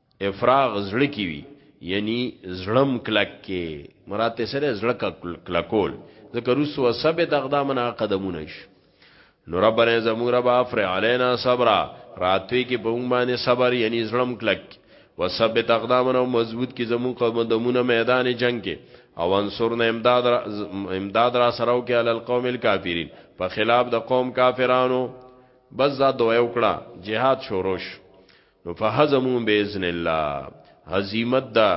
افراغ زړه کی وی یعنی زړم کلک کې مراد ته سره زړه کلکول ذکر رسو سبه د اقدامنا قدمونه شو نو ربنا زمون رب افر علینا صبر راتوی کې په مونږ باندې صبر یعنی زړم کلک وثبت اقدامنا او مضبوط کې زمون قدمونه میدان جنگ کې او انصرنا امداد را امداد را سره او کې عل القوم الکافرین په خلاف د قوم کافرانو بس دا دوه وکړه jihad شوروش نو فهزمون باذن الله هزیمت دا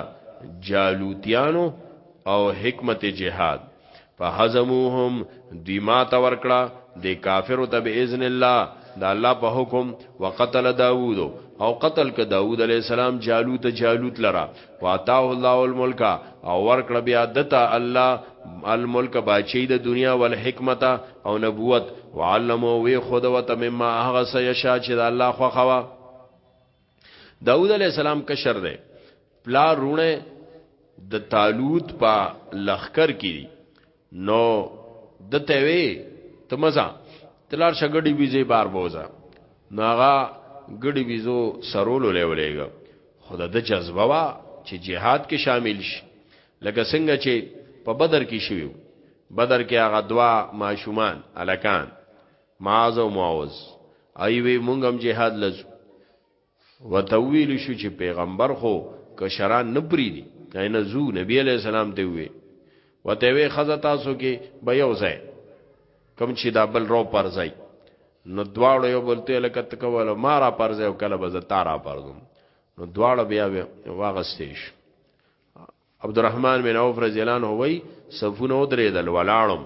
جالوتیانو او حکمت جهاد فهزموهم دی ما تا ورکړه دی کافر ته باذن الله دا الله په حکم وقتل داوود او قتل ک داوود علی السلام جالوت جالوت لرا واتاه الله الملک او ورکړ بیا دتا الله الملک باچی د دنیا ول حکمت او نبوت وعلمو وی خود وت مما هغه سیشا چې د الله خو خوا داود علی السلام کشر دی پلا رونه د طالوت په لخر کې نو دته وی ته مزه تلار شګړی ویزه بار بوزا ناغا ګړی ویزو سرولو لیولېګا خدا د جذبه وا چې جهاد کې شامل شي لکه څنګه چې په بدر کې شویو بدر کې هغه دوا ماشومان الکان معاذ او معوذ ایوی مونږ هم جهاد لزو ورته وویل شو چې پیغمبر خو کشران نه پریدي که نه ځو نبی علیه السلام ته وویل ورته وې ښځه تاسو کې به یو ځای کوم چې دا بل رو پر ځای نو دواړو یو بل ته لکه تکول ما را پر ځای او کله به زه تا را پر ځم نو دواړه بیا واغستې شو عبدالرحمن بن عوف رضی الله عنه وای صفونه ودرېدل ولاړم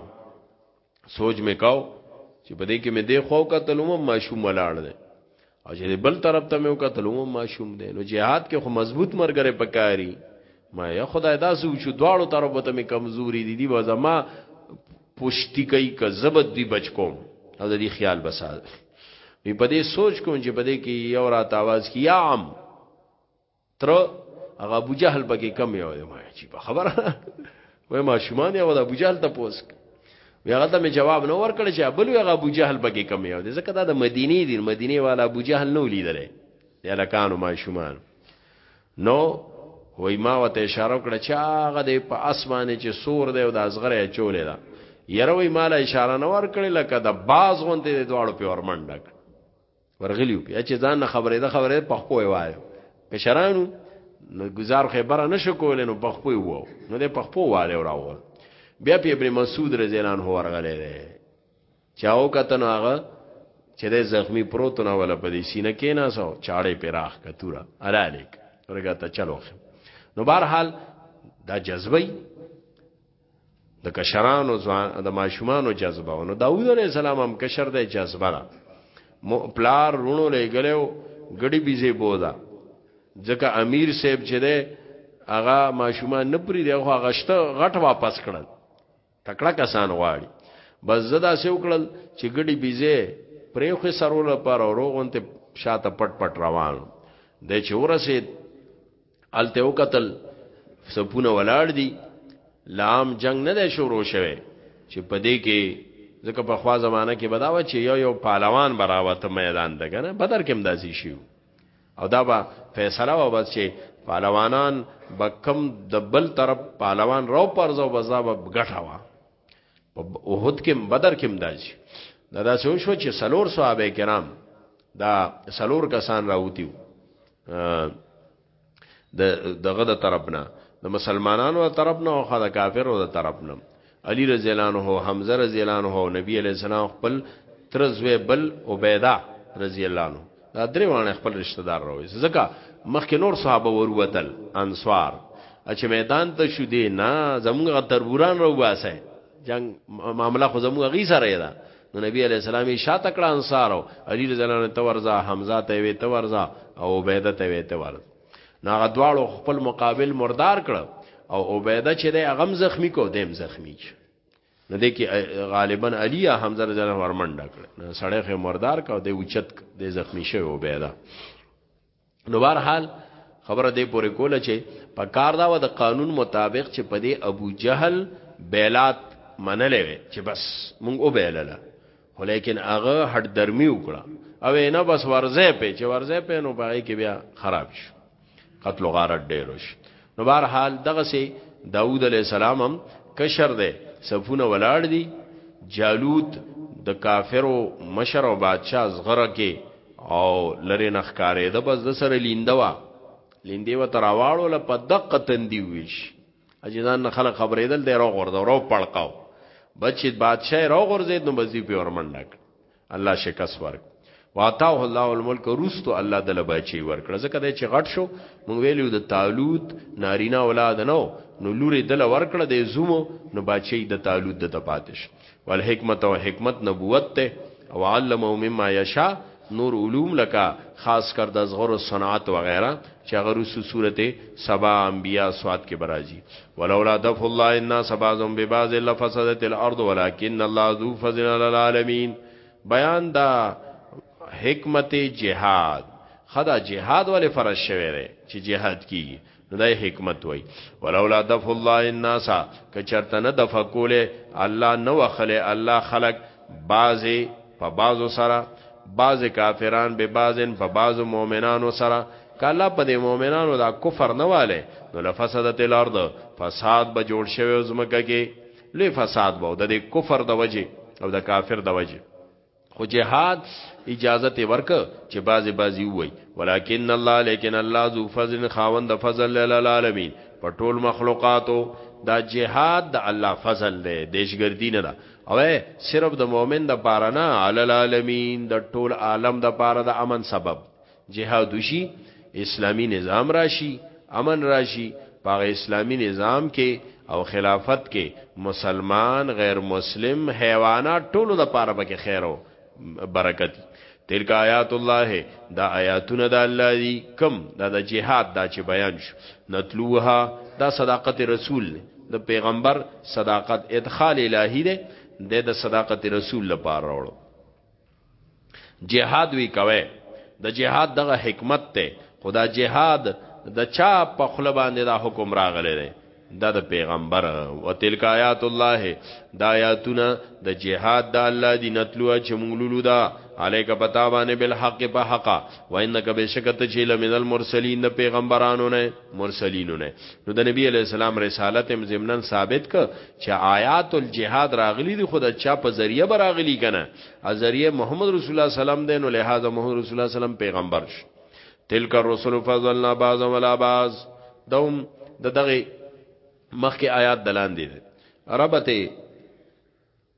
سوچ میکاو چې په دې کې مې دی خو کتلوم ماشوم ولاړ دی او چې بل طرف ته مې وکتلوم ماشوم دی نو جهاد کې خو مضبوط مرګره پکاري ما یا خدای دا سو چې دواړو طرف ته مې کمزوري دي دی وزما پښتي کوي که زبد دی بچ کوم او د دې خیال بساز می په دې سوچ کوم چې په دې کې یو رات आवाज کی یا عم تر هغه ابو جهل بګه کم یو دی ما چې په خبره وای ما شومان یو د ابو جهل ته پوسک وی هغه ته می جواب نه ورکړ چې بل وی هغه ابو جهل بګه کم یو دی ځکه دا د مدینه دی مدینه والا ابو جهل نو لیدل یا لکانو ما شومان نو وای ما وته اشاره کړ چې هغه د په اسمانه چې سور دی او د ازغره چولې ده یره وای مال اشاره نه ور کړې لکه د باز غونته د دواړو په ورمنډک ورغلیو بیا چې ځان نه خبرې ده خبرې په خپل وایو کشرانو نو گزار خبره نشو کولای نو په خپل وو نو د په خپل واده راوړ بیا په ابن مسعود رضی الله عنه ورغلی دی چاو کته نو هغه چې د زخمی پروت نه ولا په دې سینه کې نه سو چاړې پراخ کتورا الالیک ورګه ته چلو نو بهرحال دا جذبه د کشرانو ځوان د ماشومانو جذبه ونه داوود علی السلام هم کشر د جذبه را پلار رونو لګلو غړي بيزي بودا ځکه امیر صاحب چې ده هغه ماشومان نه پری دی هغه غشته غټ واپس کړل تکړه کسان غواړي بس زدا سه وکړل چې غړي بيزي پرې خو سرول پر اوروغونته شاته پټ پټ روان د چورسه الته وکتل سپونه ولاړ دي لام جنگ نه دی شروع شوه چې پدې کې ځکه په خوا زمانہ کې بداوه چې یو یو پهلوان براوته میدان دغه نه بدر کې مداسي شیو او دا به فیصله و بس چې پهلوانان بکم د بل طرف پهلوان رو پرځو بزا به غټوا په اوحد کې بدر کې مداسي دا داسې وشو چې سلور صحابه کرام دا سلور کسان راوتی د دغه د طرفنا د مسلمانانو د طرفنا او د کافرو د طرفنا علی رضی الله عنه حمزه رضی الله عنه نبی علیہ السلام خپل ترزوی بل عبیده رضی الله عنه دا درې وانه خپل رشتہ دار راوي ځکه مخکې نور صحابه وروتل انصار چې میدان ته شو دی نه زموږ تربوران راو باسه جنگ معاملہ خو زموږ غي سره ده نو نبی علی السلام یې شاته کړه انصار او علی رضی الله عنه تورزا حمزه ته وی تورزا او عبیده ته وی تورز ناغه دواړو خپل مقابل مردار کړ او عبیده چې د غم زخمی کو دیم زخمی چې نو دې کې غالبا علي یا حمزه رضی الله ورمنډه کړ نو سړی خې مردار کا دې اوچت دې زخمی شوی وبېدا نو بهر حال خبره دې پورې کوله چې په کار دا و د قانون مطابق چې په دې ابو جهل بیلات منلې وي چې بس مونږ او بیلله خو لیکن هغه هټ درمی وکړه او نه بس ورزه په چې ورزه په نو باغې کې بیا خراب شو قتل و غارت ډیر وش نو بهر حال دغه سي داوود علی السلام هم کشر دی صفونه ولاړ دي جالوت د کافرو مشر او بادشاہ زغره کې او لری نخکارې د بس د سره لیندوا لیندې و تراواړو ل په دقه تندی ویش اجدان نه خلک خبرېدل دی رو غورځو رو پړقاو بچی بادشاہ رو غورځید نو بزی په ورمنډک الله شکست ورک واتاه الله الملک روستو الله دل بچي ورکړه ځکه د چې غټ شو مونږ ویلو د تعالوت نارینا اولاد نو نو لوري دل ورکړه د زومو نو بچي د تعالوت د تپاتش ول حکمت او حکمت نبوت ته او علم او مما یشا نور علوم لکا خاص کر د زغر صنعت و غیره چې هغه رسو صورت سبا انبیا سواد کې برازي ولولا دفع الله الناس بعضهم ببعض لفسدت الارض ولكن الله ذو فضل على العالمين بیان دا حکمت جهاد خدا جهاد ولې فرض شوی دی چې جهاد کیږي نو دا حکمت وای ولولا دفع الله الناس کچرتنه دفع کوله الله نو خله الله خلق بعضی په بعضو سره بعضی کافران به بعضن په بعضو مؤمنانو سره کله په دې مؤمنانو دا کفر نه والے نو لفسدت الارض فساد به جوړ شوی او زمکه کې لوی فساد به د کفر د وجه او د کافر د وجه خو جهاد اجازه ته ورک چې بازي بازي وای ولکن الله لیکن الله ذو فضل خاوند فضل للعالمین په ټول مخلوقاتو دا جهاد د الله فضل دی دیشګردی نه ده او صرف د مؤمن د پاره نه علی العالمین د ټول عالم د پاره د امن سبب جهاد شي اسلامی نظام راشي امن راشي پاغه اسلامی نظام کې او خلافت کې مسلمان غیر مسلم حیوانات ټولو د پاره پکې خیر او برکت تلک آیات الله دا آیاتونه د الله دی کم دا د جهاد دا چې بیان شو نتلوها دا صداقت رسول د پیغمبر صداقت ادخال الهی ده د صداقت رسول لپاره وړو جهاد وی کوي د جهاد دغه حکمت ته خدا جهاد د چا په خله باندې دا حکم راغلی دی دا د پیغمبر او تلک آیات الله دا آیاتونه د جهاد د الله دی نتلو چې مونږ لولو دا الیک پتا باندې بالحق په حق و انک بشکته چې لمن المرسلین د پیغمبرانو نه مرسلینو نه نو د نبی علی السلام رسالت هم ضمنن ثابت ک چې آیات الجهاد راغلی دی خود چا په ذریعہ براغلی کنه ا ذریعہ محمد رسول الله سلام دین له هاذا محمد رسول الله سلام پیغمبر شو تلک الرسل فضلنا بعضا ولا بعض دوم د دغه مخکې آیات دلان دي ربته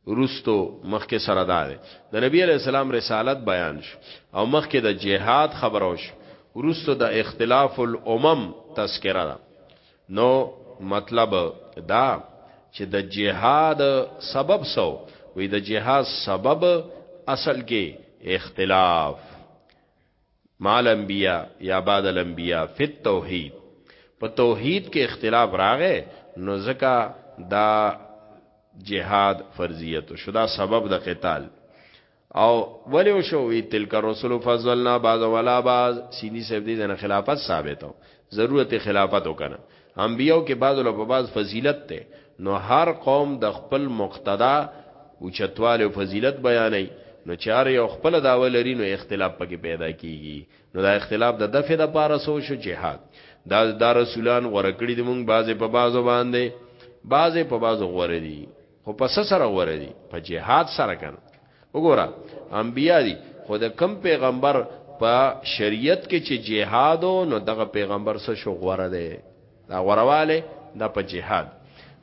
رستو مخکې سره ده د نبی علی السلام رسالت بیان شو او مخکې د جهاد خبرو شو رستو د اختلاف الامم تذکره ده نو مطلب دا چې د جهاد سبب سو وی د جهاد سبب اصل کې اختلاف مع الانبیاء یا بعد الانبیاء فی التوحید په توحید کې اختلاف راغې نو ځکه دا جهاد فرضیت شو دا سبب د قتال او ولیو شو وی تلک الرسول فضلنا بعض ولا بعض سینی صاحب دې نه خلافت ثابتو ضرورت خلافت وکنه انبیو کې بعض له په بعض فضیلت ته نو هر قوم د خپل مقتدا او چتواله فضیلت بیانې نو چار یو خپل داوه لري نو اختلاف پکې پیدا کیږي نو دا اختلاف د دفع د پاره سو شو جهاد دا د رسولان غره کړی د مونږ بعضې په بعضو باندې بعضې په بعضو غره دي خو په څه سره غوره دي په جهاد سره کنه وګوره انبیا دي خو د کم پیغمبر په شریعت کې چې جهاد نو دغه پیغمبر سره شو غوره دی دا غورواله دا په جهاد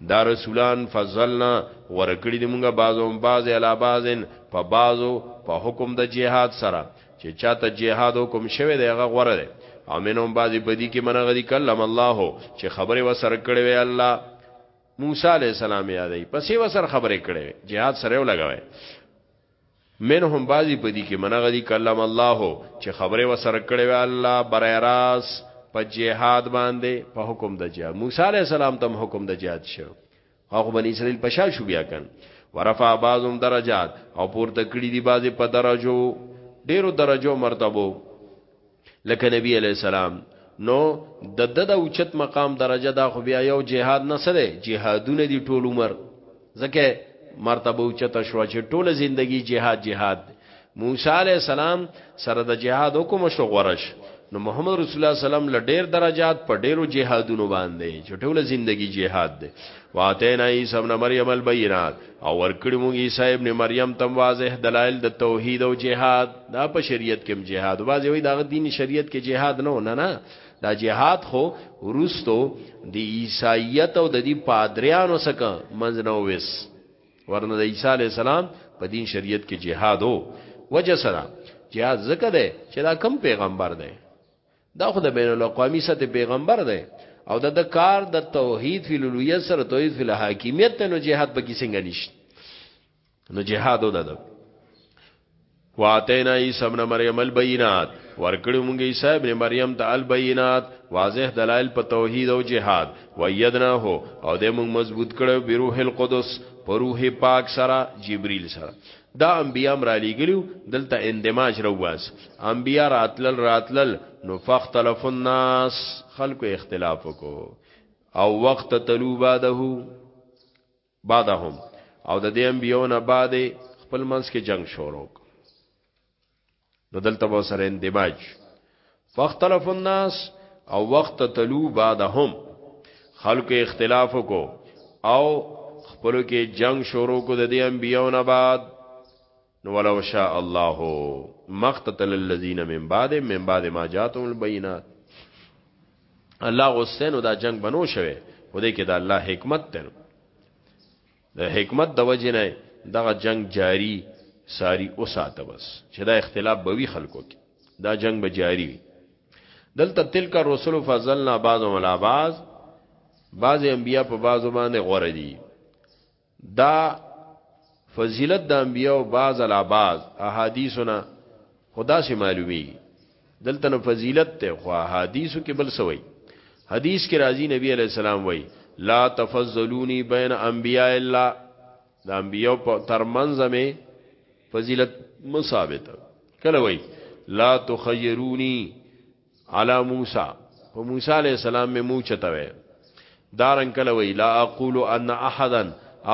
دا رسولان فضلنا ورکړي دي مونږه بازو باز الا بازن په بازو په حکم د جهاد سره چې چاته جهاد حکم شوه دی هغه غوره دی امنهم بازي بدی کې منغه دي کلم الله چې خبره وسره کړې وي الله موسی علی السلام یادې پسې وسر خبرې کړې جهاد سره ولګوي منهم بازی په دې کې منغه دي کلم الله چې خبره وسره کړې وی الله برای راس په جهاد باندې په حکم د جهاد موسی عليه السلام تم حکم د جهاد شو هغه بنی اسرائیل پشا شو بیا کن ورفع بعضهم درجات او پورته کړی دي بازی په درجو ډیرو درجو مرتبو لکه نبی علیه السلام نو د د د اوچت مقام درجه دا خو بیا یو جهاد نه سره جهادونه دی ټول عمر ځکه مرتبه اوچت شو چې ټول زندگی جهاد جهاد موسی علی السلام سره د جهاد حکم شو غورش نو محمد رسول الله سلام له ډیر درجات په ډیرو جهادونو باندې چې ټول زندگی جهاد دی واتینا عیسی ابن مریم البینات او ورکړي موږ عیسی ابن مریم تم واضح دلایل د توحید او جهاد دا په شریعت کې جهاد بعضی وی دا دین شریعت کې جهاد نه نه نه دا جهاد خو ورستو د عیسایت او د دې پادریانو سره منځنو وس ورنه د عیسی علی السلام په دین شریعت کې جهاد او وجه سره جهاد زکه ده چې دا کم پیغمبر ده دا خو د بین الاقوامی سطح پیغمبر دی او د د کار د توحید فی الوهیت سره توحید فی الحاکمیت نو جهاد پکې څنګه نشته نو جهاد ودادو واتینا عیسی ابن مریم البینات ورکړی مونږ عیسی ابن مریم ته البینات واضح دلایل په توحید او جهاد ویدنا هو او د مونږ مضبوط کړو به روح القدس په روح پاک سره جبرئیل سره دا انبیا را لګلیو دلته اندماج رواس انبیا راتلل راتلل نو فختلف الناس خلکو اختلاف کو او وقت تلو بعده بعدهم او د دې انبیو نه بعد خپل منس کې جنگ شروع نو دلته به سره اندماج فاختلف الناس او وقت تلو بعدهم خلق اختلاف کو او خپل کې جنگ شروع کو د دې انبيو نه بعد نو ولو شاء الله مقتتل الذين من بعد من بعد ما جاءتهم البينات الله غسنو دا جنگ بنو شوه خدای کې دا الله حکمت تنو د حکمت د وجې نه دغه جنګ جاری ساری اوساته بس چې دا اختلاف به وی خلکو کې دا جنگ به جاری وي دلته تلک رسول فضلنا بعضهم على بعض بعض انبیا په بعضو باندې غوړه دي دا فضیلت د انبیا او بعض على بعض احادیثنا خدا سي معلومي دلته نو فضیلت ته خو حدیثو کې بل سوی حدیث کې راځي نبی علی السلام وای لا تفضلونی بین انبیاء الله د انبیاء په ترمنځ مې فضیلت مصابت کله وای لا تخیرونی علی موسی په موسی علی السلام مې مو چتاوي دارن کله وای لا اقول ان احدا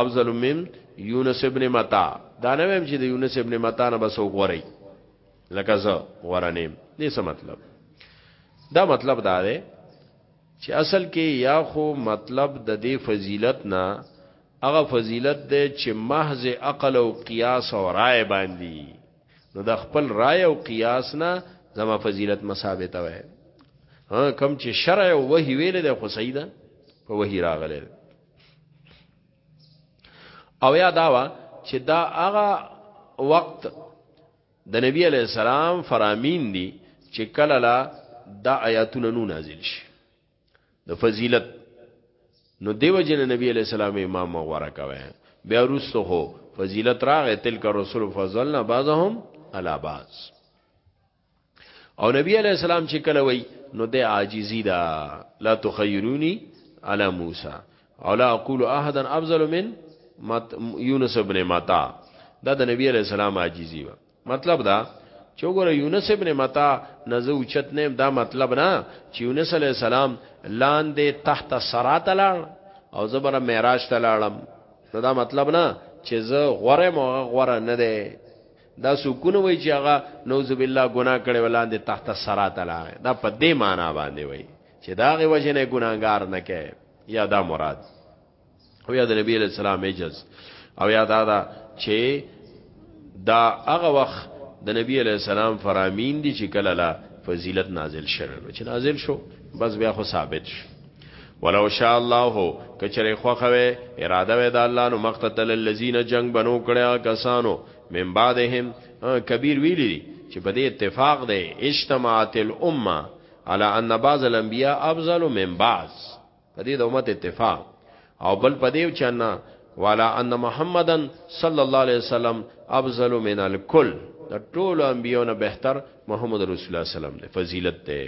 افضل من یونس ابن متا دا نه ویم چې د یونس ابن متا نه بسو غوري لکه زه غوړه نیم دې څه مطلب دا مطلب دا دی چې اصل کې یا خو مطلب د دې فضیلت نه هغه فضیلت دی چې محض عقل او قیاس او رائے باندې نو د خپل رائے او قیاس نه زما فضیلت مسابته وای ها کم چې شرع او وحی ویل د خو سیدا په وحی راغله او یا داوا چې دا هغه وخت د نبی علی السلام فرامین دي چې کله لا دا آیاتونه نو نازل شي د فضیلت نو دیو جن نبی علی السلام امام غواره کوي بیا وروسته هو فضیلت راغې تلک رسول فضلنا بعضهم علی بعض او نبی علی السلام چې کله وای نو د عاجزی دا لا تخیرونی علی موسی او لا اقول احدا افضل من مت یونس ابن متا دا د نبی علی السلام عاجزی و مطلب دا چې وګوره یونس ابن متا نزه اوچت نیم دا مطلب نه چې یونس علی السلام لاندې تحت سرات لاړ او زبر معراج ته لاړم نو دا مطلب نه چې زه غوره مو غوره نه دی دا سکون وای چې هغه نوذ بالله ګناه کړي ولاندې تحت سرات لاړ دا په دې معنی باندې وای چې داغه وجه نه ګناګار نه کې یا دا مراد او یا د نبی علیہ السلام اجز او یا دا دا چې دا هغه وخت د نبی علیہ السلام فرامین دي چې کله لا فضیلت نازل شوه چې نازل شو بس بیا خو ثابت شو ولو شاء الله کچره خوخوي اراده وې د الله نو مقتل الذين جنگ بنو کړه کسانو من بعدهم کبیر ویلی چې په دې اتفاق دی اجتماعات الامه على ان بعض الانبیاء افضل من بعض په دې د امت اتفاق او بل په دې چې ان والا ان محمدن صلی الله علیه وسلم افضل من الكل د ټولو انبیونو بهتر محمد رسول الله سلام دی فضیلت دی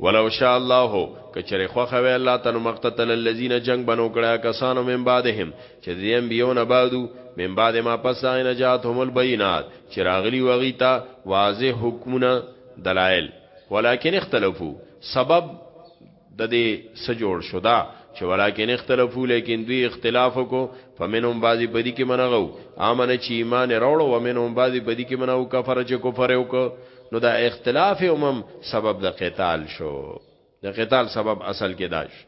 ولو شاء الله کچره خوخه وی الله تن مقتتل الذين جنگ بنو کړه کسانو من بعدهم چې دې انبيونه بعدو من بعد ما پس عین جاتهم البینات چې راغلی وغیتا واضح حکمونه دلائل ولکن اختلافو سبب د دې سجوړ شو دا چې ولکن اختلافو لیکن دوی اختلاف کو فمنهم بعضی بدی کې منغو امنه چې ایمان راوړو ومنهم بعضی بدی کې منو کفر چې کفر وکړو نو دا اختلاف عموم سبب د قتال شو د قتال سبب اصل کې داش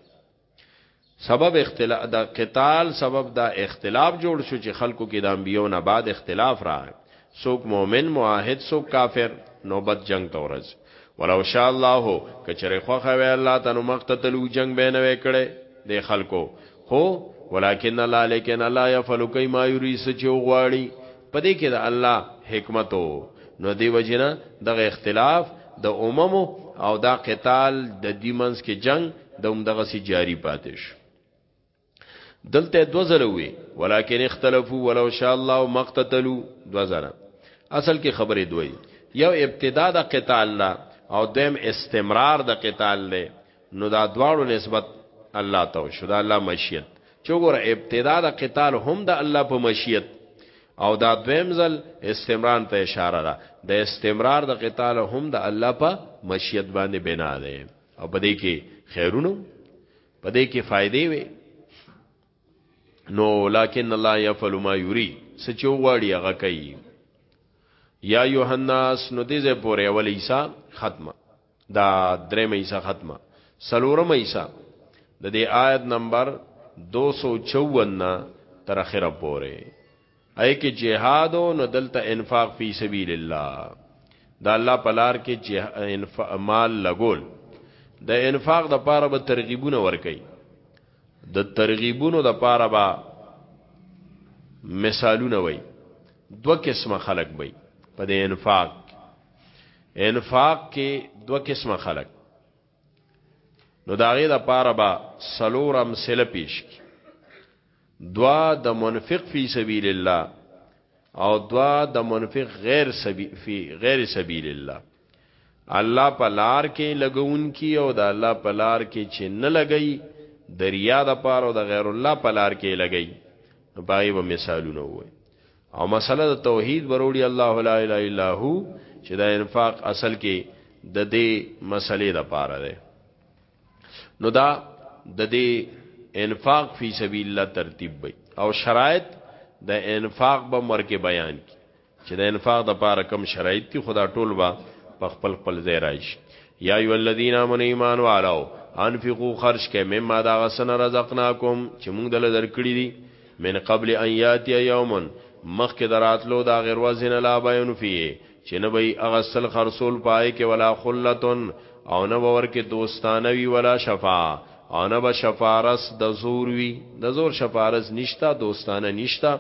سبب اختلاف د قتال سبب دا اختلاف جوړ شو چې خلکو کې د انبیو نه بعد اختلاف را سوک مؤمن معاهد سوک کافر نوبت جنگ ته ورځ ولو شاء الله کچره خو خو الله تنو مقتتلو جنگ به نه وکړي د خلکو خو ولکن الله لیکن الله یفعل کای ما یری سچو غواړي په دې کې د الله حکمت وو، نو دې وجې نه دغه اختلاف د اممو او دا قتال د دوی منځ کې جنګ د هم دغه سي جاری پاتې شو دلته دو ځله وي ولیکن اختلافو ولو شاء الله مقتتلو دو ځله اصل کې خبرې دوی یو ابتدا د قتال لا او دیم استمرار د قتال له نو دا دواړو نسبت الله ته شو دا الله مشیت چوغور ابتدا د قتال هم د الله په مشیت او دا دویم ځل استمرار ته اشاره ده د استمرار د قتال هم د الله په مشیت باندې بنا ده او په دې کې خیرونو په دې کې فائدې وي نو لکن الله يفعل ما يري سچو واړی هغه کوي یا یوحناس نو دې زه پورې ول عیسی ختمه دا درې مې حصہ ختمه سلورم حصہ د دې آیت نمبر 254 نا تر اخره پورې اې کې جهاد او نو دلته انفاق فی سبیل الله دا الله پلار کې جه مال لګول د انفاق د پاره به ترغیبونه ورکي د ترغیبونو د پاره به مثالونه وای دو قسمه خلق وای په د انفاق انفاق کې دوه قسمه خلک نو دا غي د پاره با سلور امثله پیش کی دوا د منفق فی سبیل الله او دوا د منفق غیر سبی فی غیر سبیل الله الله په لار کې لګون کی او د الله په لار کې چې نه لګئی دریا د پاره او د غیر الله په لار کې لګئی باغی به مثالونه وای او مسله د توحید بروړي الله لا اله الا هو چې دا انفاق اصل کې د دې مسلې د پاره ده نو دا د دې انفاق فی سبیل الله ترتیب وي او شرایط د انفاق به مرکه بیان کی چې د انفاق د پاره کم شرایط دي خدا ټول با په خپل خپل ځای راشي یا ایو الذین آمنوا ایمان والو انفقوا خرج کئ مما دا غسن رزقناکم چې موږ دل درکړي دي من قبل ان یاتی یوم مخکې د راتلو د هغې ورځې نه لا بیع فیه چې نه به یې اخستل خرڅول په هغې کې ولا خلة او نه به ورکې دوستانه وي ولا شفاعة او نه به شفارس د زور وي د زور شفارس نشته دوستانه نشته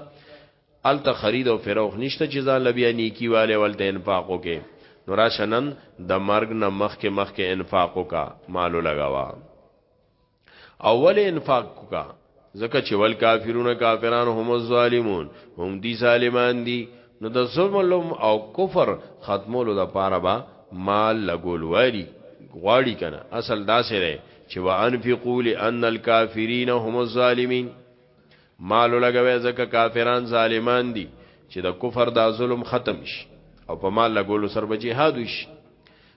هلته خرید او فروخت نشته چې ځان له بیا نیکي والی او هلته انفاق وکړې نو راشه نن د مرګ نه مخکې مخکې انفاق وکړه مال ولګوه. اول انفاق کا زکه چې ول کافرون کافران هم الظالمون هم دي ظالمان دي نو د ظلم او کفر ختمولو د پاره با مال لګول واري غواړي کنه اصل دا سره چې وانفقوا لان الكافرين هم الظالمين مال لګوي ځکه کافران ظالمان دي چې د کفر دا ظلم ختم شي او په مال لګول سر به جهاد وشي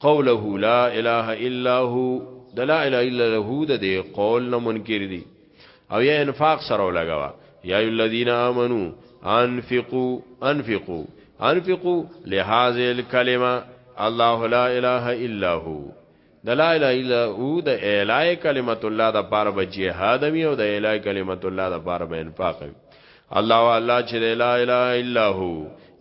قوله لا اله الا هو د لا اله الا له د دې قول نه منکر دي او یا انفاق سره ولګوا یا الذین آمنو انفقوا انفقوا انفقوا لهذه الكلمه الله لا اله الا هو د لا اله الا هو د الای کلمت الله د پاره به جهاد وی او د الای کلمت الله د پاره به انفاق وی الله والله چې لا اله الا هو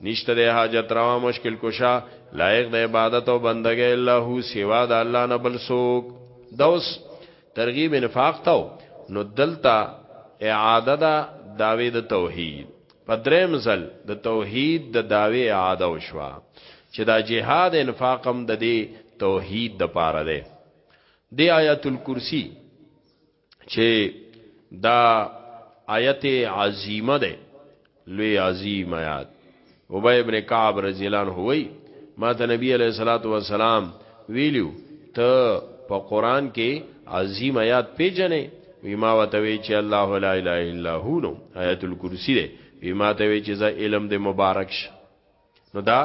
نشته د حاجت روا مشکل کشا لایق د عبادت او بندګۍ الا هو سوا د الله نه بل سوک دوس ترغیب انفاق تاو نو دلتا اعاده دا داوی د توحید پدریم زل د توحید د داوی اعاده وشوا چې دا جهاد انفاقم د دې توحید د پاره ده دی آیت الکرسی چې دا آیت عظیمه ده لوی عظیم آیات ابی ابن کعب رضی الله عنه وی ما ته نبی علیہ الصلوۃ والسلام ویلو ته په قران کې عظیم آیات پیژنې وی ما وته وی چې الله لا اله الا هو نو آیت الکرسی ده وی ما ته وی چې زه علم د مبارک شه نو دا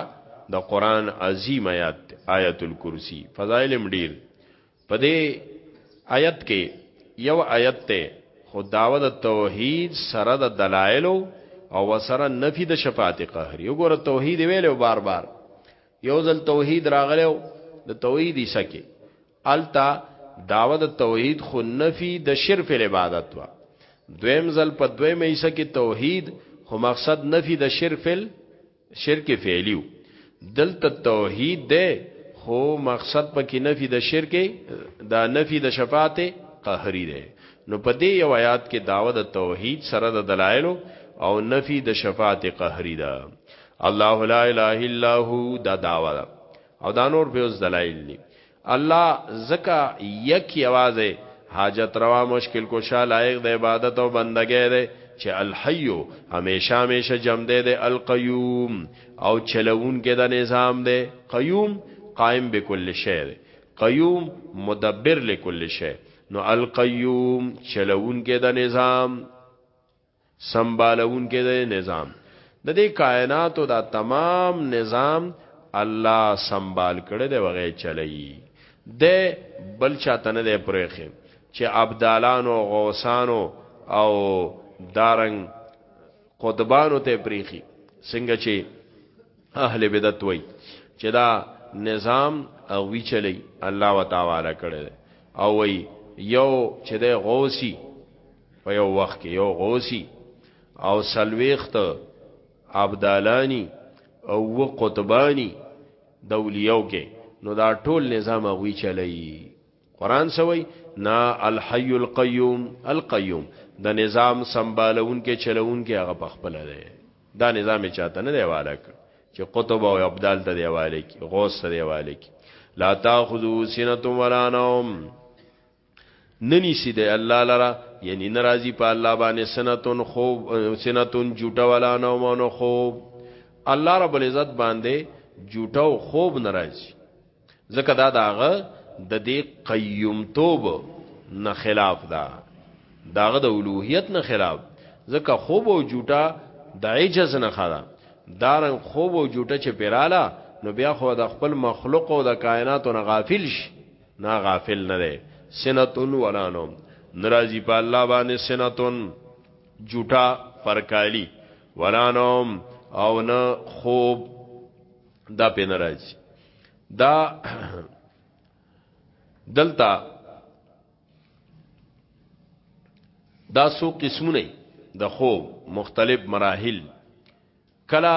د قران عظیم آیات آیت الکرسی فضائل ډیر په دې آیت کې یو آیت ته خو داوه د توحید سره د دلایل او سره نفی د شفاعت قهری وګوره توحید ویلو بار بار یو ځل توحید راغلو د توحید سکه التا داوه د توحید خو نفی د شرف العبادت وا دویم ځل په دویم ایسه کې توحید خو مقصد نفی د شرف شرک فعلی وو دلته توحید ده خو مقصد پکې نفي د شرک دا نفي د شفاعت قهری ده نو په دې یو آیات کې داوه د توحید سره د دلایل او نفي د شفاعت قهری ده الله لا اله الا هو دا داوه ده او دا نور به اوس دلایل دي الله زکا یک یوازه حاجت روا مشکل کشا لایق د عبادت او بندګۍ دی چې الحی همیشه همیشه جمع دی د القیوم او چلون کې د نظام دی قیوم قائم بكل شی دی قیوم مدبر لكل شی نو القیوم چلون کې د نظام سمبالوونکی د دې نظام د دې کائناتو دا تمام نظام الله سمبال کړی دی وغه چلی د بل چاته نه دی پرېخې چې ابدالانو غوسانو او دارنګ قطبانو ته پرېخي څنګه چې اهل بدعت وای چې دا نظام او وی چلی الله وتعالى کړی او وی یو چې د غوسی په یو وخت کې یو غوسی او سلويخت ابدالانی او و قطبانی دولیو کې نو دا ټول نظام غوي چلایي قران سوي نا الحي القيوم القيوم د نظام سمبالون کې چلون کې هغه بخپل دی دا نظام چاته نه دی والک چې قطب او ابدال ته دی والک غوث ته دی والک لا تاخذو سنه ولا نوم ننیسی دی الله لرا یعنی ناراضی په الله باندې سنتون خوب سنتون جوټه ولا نو مونو خوب الله رب العزت باندې جوټه خوب ناراضی ځکه دا داغه د دې قیوم توب نه خلاف دا داغه د اولوہیت نه خلاف ځکه خوب او جوټه د عجز نه خلا دارن خوب او جوټه چې پیراله نو بیا خو د خپل مخلوق او د کائناتو نه غافل شي نه غافل نه دی سنتون ولا نوم ناراضي په الله باندې سنتون جوټا فرکالی ولا نوم او نه خوب دا په ناراضي دا دلتا دا سو قسمونه د خوب مختلف مراحل کلا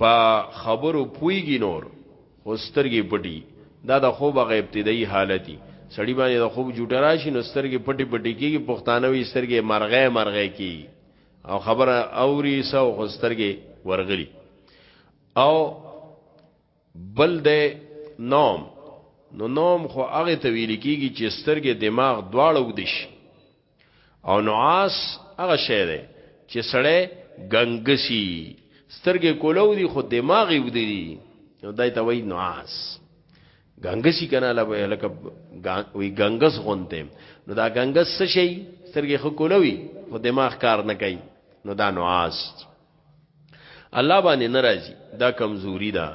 په خبرو پویږي نور خو سترګې پټي دا د خوب غ ابتدایي حالتي سړی باندې د خوب جوټه راشي نو سترګې پټي پټي کیږي پښتانه وي سترګې مرغې مرغې کیږي او خبره اوري سو خو سترګې ورغلي او بل د نوم نو نوم خو هغه ته ویل کیږي چې سترګې دماغ دواړه ودش او نعاس هغه شی دی چې سړی ګنګسی سترګې کولو دی خو دماغي ودی دی نو دای ته وای نعاس ګنګسی کنه لبه لکه وی ګنګس غونته نو دا ګنګس څه شي سترګې خو کولوي خو دماغ کار نه کوي نو دا نعاس الله باندې ناراضي دا کمزوري ده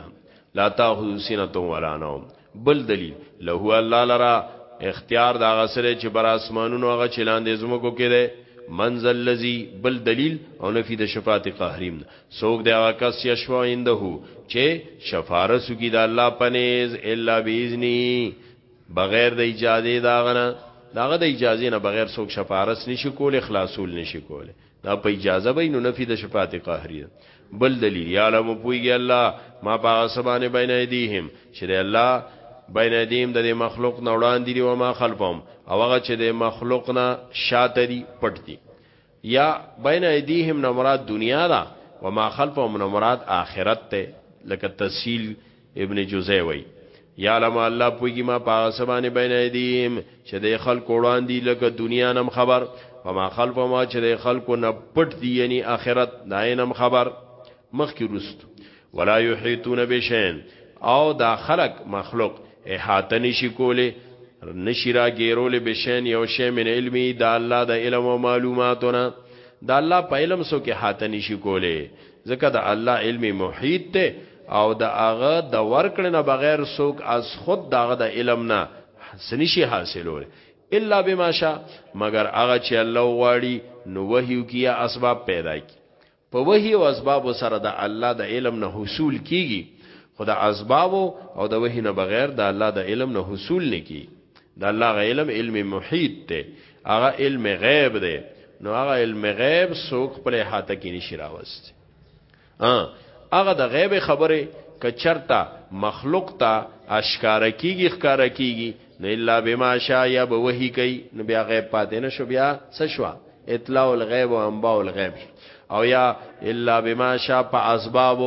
لا تاخذ سنه ولا نوم بل دلیل له الله لرا اختیار دا غسره چې بر اسمانونو هغه چلاندې زمکو کې ده منزل الذي بل دلیل او نفي د شفاعت قهریم سوګ دی هغه کس یشوا عنده چې شفارس کی د الله پنيز الا باذنی بغیر د اجازه دا غنه داغه د اجازه نه بغیر سوګ شفارس نشي کول خلاصول نشي کول دا په اجازه به نو نفي د شفاعت قهري بل دلیل یا علم پویږي الله ما پاغه سبانه بین ایدیهم چې الله بین ایدیم د مخلوق نه وړاندې دی او ما خلفهم او هغه چې د مخلوق نه شاته دی پټ دی یا بین ایدیهم نه مراد دنیا ده و ما خلفهم نه مراد آخرت ته لکه تسهیل ابن جوزی وایي، یعلم الله پوهیږي ما په هغه څه باندې بین ایدیهم چې د خلکو وړاندې لکه دنیا نم خبر وما خلفهم او چې د خلکو نه پټ دي یعنی آخرت دا یې نم خبر مخکې رستو ولا یحیطون بشین او دا خلق مخلوق احاطه نشي کولی نشي را ګیرول بشین یو شی من علمي دا الله د علم او معلوماتونه دا الله په علم سو کې حاطه نشي کولی ځکه د الله علمي محیط ته او د هغه د ورکړې نه بغیر څوک از خود داغه د علم نه سنشي حاصلول الا بما شاء مگر هغه چې الله غواړي نو وحیو کیا اسباب پیدا کی په وحی او اسباب سره د الله د علم نه حصول کیږي خدا اسباب او د وحی نه بغیر د الله د علم نه حصول نه کیږي د الله غ علم علم محیط دی هغه علم غیب دی نو هغه علم غیب سوک خپل حاته کې نشي راوست هغه د غیب خبره کچرتا مخلوق ته اشکار کیږي ښکار کیږي نه الا بما شاء یا به وਹੀ کوي نو بیا غیب پاتې نشو بیا څه شو اطلاع الغیب او انباء الغیب او یا الا بما شاء په اسباب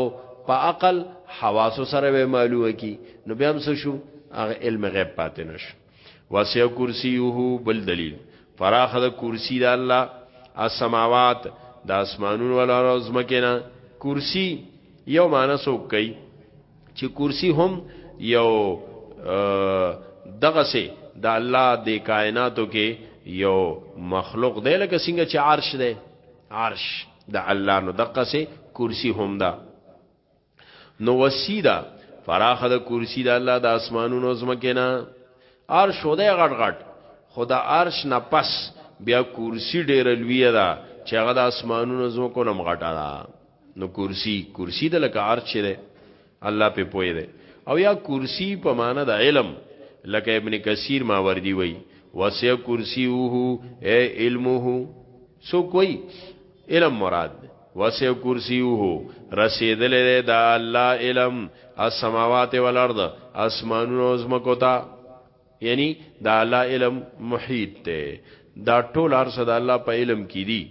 په عقل حواس سره به معلومه کی نو بیا هم څه شو هغه علم غیب پاتې نشو وسع کرسیه بل دلیل فراخ د کرسی د الله السماوات د اسمانونو ولر او زمکینا کرسی یو معنی سو کوي چې کرسی هم یو دغه سه د الله د کائناتو کې یو مخلوق دی لکه څنګه چې عرش دی عرش د الله نو دغه سه کرسی هم ده نو وسیدا فراخ د کرسی د الله د اسمانونو زمکه نه عرش خدای غټ غټ خدا عرش نه پس بیا کرسی ډیر لوی ده چې هغه د اسمانونو زمکو نه مغټه ده نو کرسی کرسی د لکه عرش دی الله په پوی دی او یا کرسی په معنا د علم لکه ابن کثیر ماوردی وی وسع کرسیه ای علمه سو کوئی علم مراد دی وسع کرسیه رسیدل دی دا الله علم السماوات والارض اسمانونو او زمکو ته یعنی دا الله علم محیط ته دا ټول ارسه د الله په علم کې دي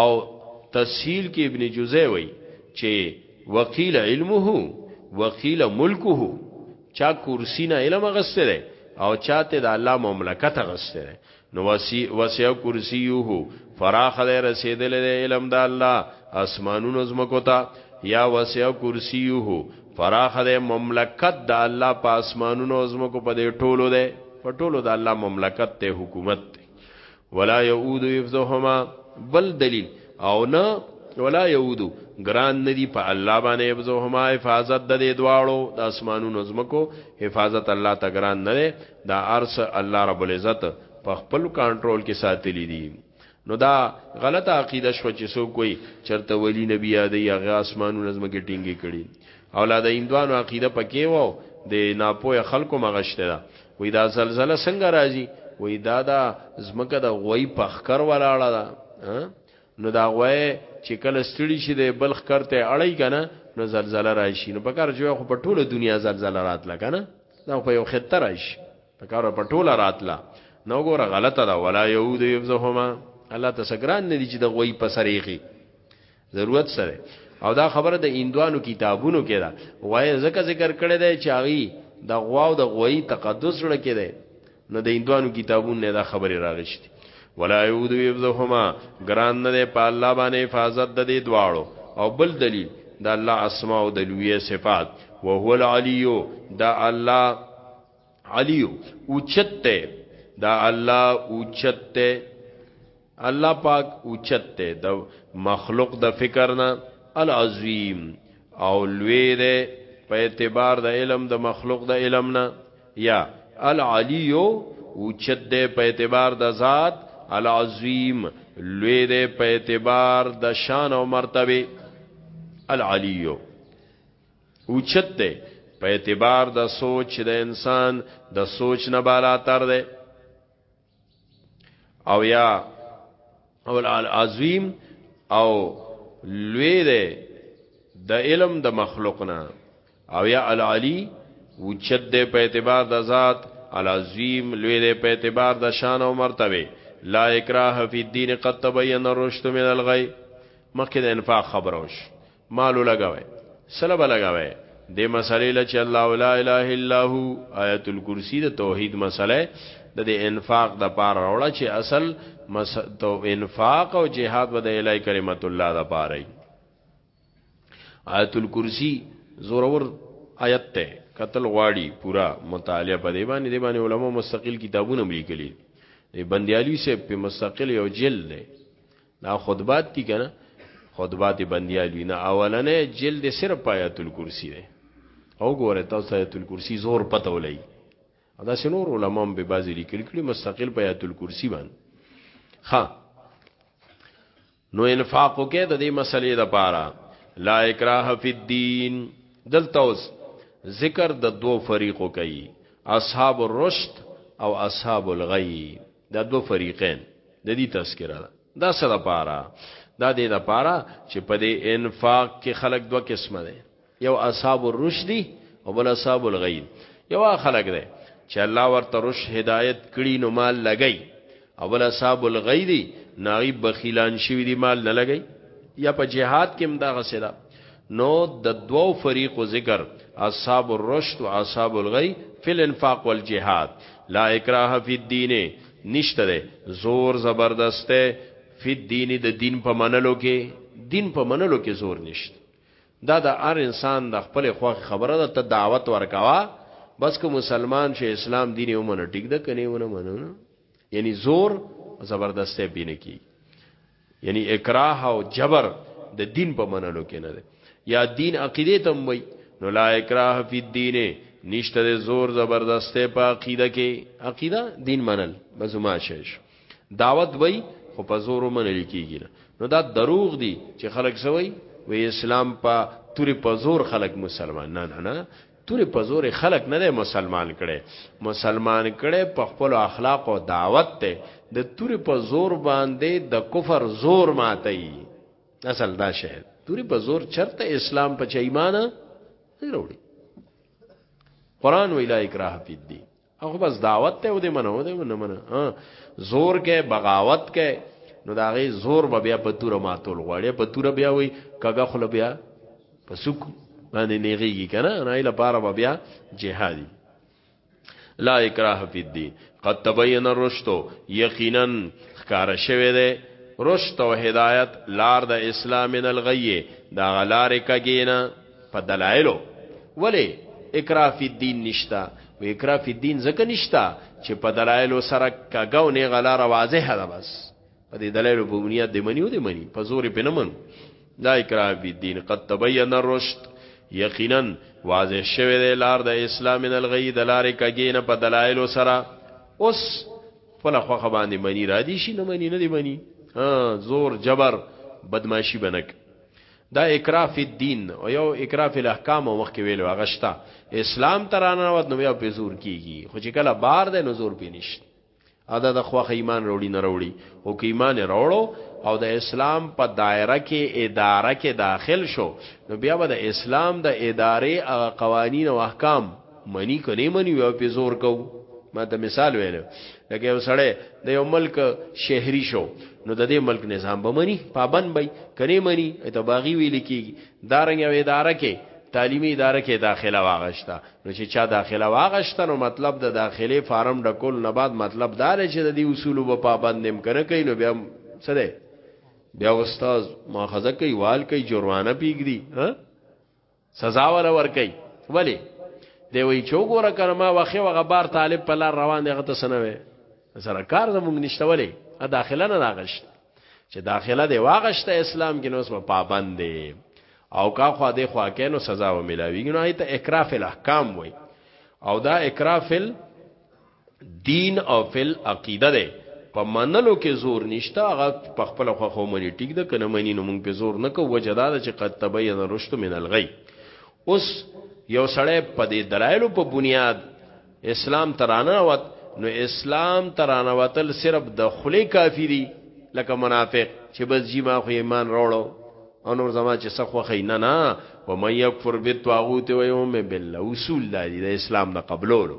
او تسهیل کې ابن جوزی وای چې وقیل علمه وقیل ملکه چا کرسی نه علم غسته ده او چاته د الله مملکت غسته ده نو وسی وسع کرسیه فراخ ده رسیدل ده علم د الله اسمانونو زمکو ته یا وسع کرسیه فراخ ده مملکت د الله په اسمانونو زمکو په دې ټولو ده په ټولو د الله مملکت ته حکومت ته ولا يعود يفزهما بل دلیل او نه ولا يعود ګران ندی په الله باندې يفزهما حفاظت د دې دواړو د اسمانونو زمکو حفاظت الله ته ګران نه دی دا ارس الله رب العزت په خپل کنټرول کې ساتلی دی نو دا غلطه عقیده شو چې سو کوئی چرته ولی نبی یاد یا غ اسمانو نظم کې ټینګي کړي اولاد هندوانو عقیده پکې وو د ناپوه خلکو مغشته ده وی دا زلزله څنګه راځي وی دا دا زمکه د غوی پخکر ولاړه ده نو دا غوی چې کله ستړي شي د بلخ کرته اړی کنه نو زلزله راشي نو په کار جو خو په ټوله دنیا زلزله راتله کنه دا په یو خطر راشي په کار په ټوله راتله نو ګوره غلطه ده ولا یعود یفزهما الله تسګران نه دي چې د غوی په سریخي ضرورت سره او دا خبره د ایندوانو کتابونو کې ده وای زکه ذکر کړی دی چې هغه د غوا او د غوي تقدس جوړ کړي نو د ایندوانو کتابونو نه دا خبره راغشتي ولا یعود یفذهما ګران نه په الله باندې حفاظت د دې دواړو او بل دلیل د الله اسماء او د لوی صفات او هو العلی دا الله علی اوچته دا الله اوچته الله پاک اوچت ته د مخلوق د فکر نه العظیم او لوی ده په اعتبار د علم د مخلوق د علم نه یا العلی اوچت ده په اعتبار د ذات العظیم لوی ده په اعتبار د شان او مرتبه العلی اوچت ده په اعتبار د سوچ د انسان د سوچ نه بالا تر ده او یا او العظیم او لوی دی د علم د مخلوقنا او یا العلی وجد دی په اعتبار د ذات العظیم لوی دی په اعتبار د شان او مرتبه لا اکراه فی الدین قد تبین الرشد من الغی مخکې د انفاق خبروش مالو لګوي سره به لګوي د مسلې لچ الله لا اله الا هو آیت الکرسی د توحید مسله د د انفاق د پار راوړه چې اصل مس... تو انفاق او جهاد به د الای کلمت الله د پاره آیت الکرسی زورور آیت ته قتل غواړي پورا مطالعه په دی باندې دی باندې علما مستقل کتابونه لیکلي دی بندیالی سے په مستقل یو جلد دی دا خطبات دي کنه خطبات بنديال وینا اولنې جلد صرف آیات الکرسی دی او ګوره تاسو آیات الکرسی زور پته ولای دا سنور علماء به بازي لیکل کړي مستقل په آیات الکرسی باندې ها نو انفاق وکې د دې مسلې د پاره لا اکراه فی الدین دلته اوس ذکر د دوو فریقو کوي اصحاب الرشد او اصحاب الغی دا دو فریقین د دې تذکرہ ده دا سره پارا دا دې د پارا چې په دې انفاق کې خلق دوه قسمه دي یو اصحاب الرشد او بل اصحاب الغی یو خلق دي چې الله ورته رشد هدایت کړي نو مال لګي او بل اصحاب الغی دي ناغي بخیلان شوی دي مال نه لګي یا په جهاد کې هم دا غسه ده نو د دوو فریقو ذکر اصحاب الرشد و اصحاب الغی فی الانفاق والجهاد لا اکراه فی الدین نشته ده زور زبردسته فی الدین د دین په منلو کې دین په منلو کې زور نشته دا د هر انسان د خپل خوښ خبره ده ته دعوت ورکوا بس که مسلمان شي اسلام دین یې ومنه ټیک ده کني ونه منو یعنی زور زبردسته بینه کی یعنی اکراه او جبر د دین په منلو کې نه دی یا دین عقیده تم وای نو لا اکراه فی الدین نشته د زور زبردسته په عقیده کې عقیده دین منل بزما شش دعوت وای خو په زور منل کیږي نه نو دا دروغ دي چې خلک سوي وی اسلام په توري په زور خلک مسلمان نه نه نه تورې په زورې خلک نه دی مسلمان کړی مسلمان کړی په خپل اخلاق او دعوت ته د تورې په زور باندې د کفر زور ماتي اصل دا شی تورې په زور چرته اسلام په چا ایمان نه وروړي قران ویلا اکراه فی الدین او بس دعوت ته ودی منو ودی منو منو زور کې بغاوت کې نو دا غي زور به بیا په توره ماتول غواړي په توره بیا وي کګه خل بیا په سوق باندې نیږي کنه نه اله بار به بیا جهادي لا اکراه فی الدین قد تبین الرشد یقینا خکار شوه ده رشد او هدایت لار د اسلام من الغی دا غلار کګینا په دلایلو ولی اکراه فی الدین نشتا و اکراه فی الدین ځکه نشتا چې په دلایلو سره کګاو نه غلا را واضح ده بس په دې دلایلو په بنیاد د منی او د منی په زور په نه منو لا اکراه فی الدین قد تبین الرشد یقینا واضح شوه د لار د اسلام من الغی د لارې کګینه په دلایلو سره اوس فل خوخه باندې منی را دي شي نه منی نه دی منی ها زور جبر بدمعشی بنک دا اکراه فی الدین او یو اکراه فی الاحکام او مخکې ویلو هغه شته اسلام ته راننوت نو بیا په زور کیږي خو چې کله بار دی نو زور پې نشته ادا د خوخه ایمان وروړي نه وروړي او که ایمان وروړو او د اسلام په دایره کې اداره کې داخل شو نو بیا به د اسلام د ادارې هغه قوانین او احکام منی کنه منی یو په زور کو ما ته مثال ویل لکه یو سړی د یو ملک شهري شو نو د دې ملک نظام به منی پابند بای کنه منی ته باغی ویل کیږي دارنګ یو اداره کې تعلیمی اداره کې داخله واغښتا نو چې چا داخله واغښتا نو مطلب د دا داخله فارم ډکول نه بعد مطلب دا دی چې د دې اصولو په پابند نیم کنه کین نو بیا سره بیا استاد ماخذه کوي وال کوي جرمانه پیګ دی ها سزا ولا ورکي ولی دی وی چوغوره کړه ما واخه وغه بار طالب په لار روان دی غته سنوي سره کار زمونږ نشته ولی ا داخله نه راغشت چې داخله دی واغشته اسلام کې نو اوس پابند دی او کا خو دې خو کې نو سزا و ملاویږي نو ایت اکراه الاحکام وای او دا اکراه دین او فی العقیده ده په منلو کې زور نشته هغه په خپل خوخه ومني ټیک ده کنه منی نو مونږ په زور نه کو وجه دا ده چې قد تبین الرشد من الغی اوس یو سړی په دې دلایلو په بنیاد اسلام ترانه وت نو اسلام ترانه وتل صرف د خلی کافی دی لکه منافق چې بس جی ما خو ایمان راوړو او نور زما چې څه خوخی نه نه و من یکفر بالطاغوت و یوم بالله اصول دی د اسلام نه قبلولو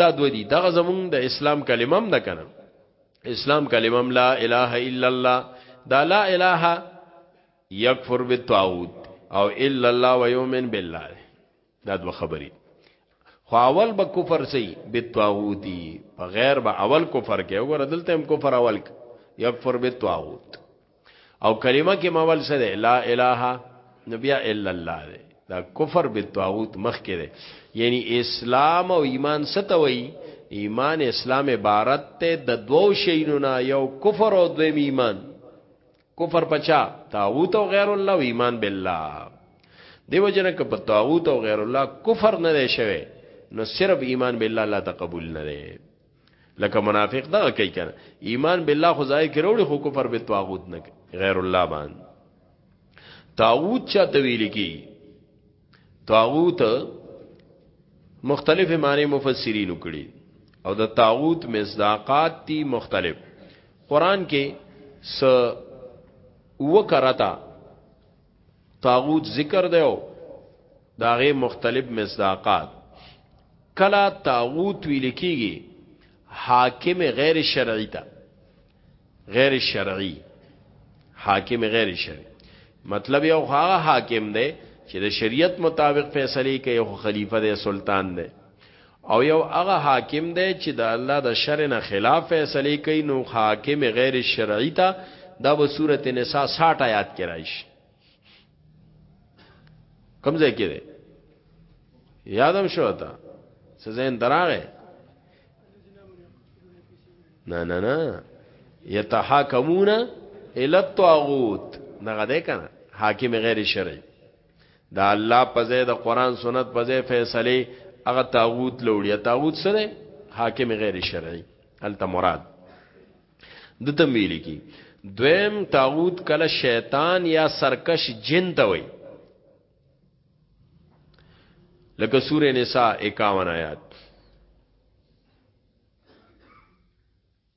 دا دو دي دغه زمون د اسلام کلمه هم ده کنه اسلام کلمه هم لا اله الا الله دا لا اله یکفر بالطاغوت او الا الله و یؤمن بالله دا دو خبرې خو اول به کفر سي بالطاغوتی په غیر به اول کفر کې وګوره دلته هم کفر اول یکفر بالطاغوت او کلمه کې مول څه ده لا اله نبي الا الله ده دا کفر بالطاغوت مخ کې ده یعنی اسلام او ایمان ستوي ایمان اسلام عبارت ته د دوو شینو نه یو کفر او دویم ایمان کفر پچا طاغوت او غیر الله او ایمان بالله دیو جن ک په طاغوت او غیر الله کفر نه دی شوی نو صرف ایمان بالله الله تقبل نه دی لکه منافق دغه کوي کنه ایمان بالله خو ځای کې وروړي خو کفر به طاغوت نه غیر الله باندې طاغوت چا ته ویل کی طاغوت مختلف معنی مفسرین کړي او د طاغوت مصداقات دي مختلف قران کې س وکرتا طاغوت ذکر دیو داغه مختلف مصداقات کلا طاغوت ویل کیږي حاکم غیر شرعی تا غیر شرعی حاکم غیر شرعی مطلب یو هغه حاکم دی چې د شریعت مطابق فیصله کوي خو خلیفہ دی سلطان دی او یو هغه حاکم دی چې د الله د شر نه خلاف فیصله کوي نو حاکم غیر شرعی ته دا به سورته نساء 60 آیات کې راشي کوم ځای کې دی یادم شو تا سزین دراغه نه نه نه یتحاکمون الی الطاغوت نه غده کنه حاکم غیر شرعی دا الله په ځای د قران سنت په ځای فیصله هغه طاغوت لوړیا طاغوت سره حاکم غیر شرعي الته مراد د تمویل کی دویم طاغوت کله شیطان یا سرکش جن ته وای لکه سوره نساء 51 آیات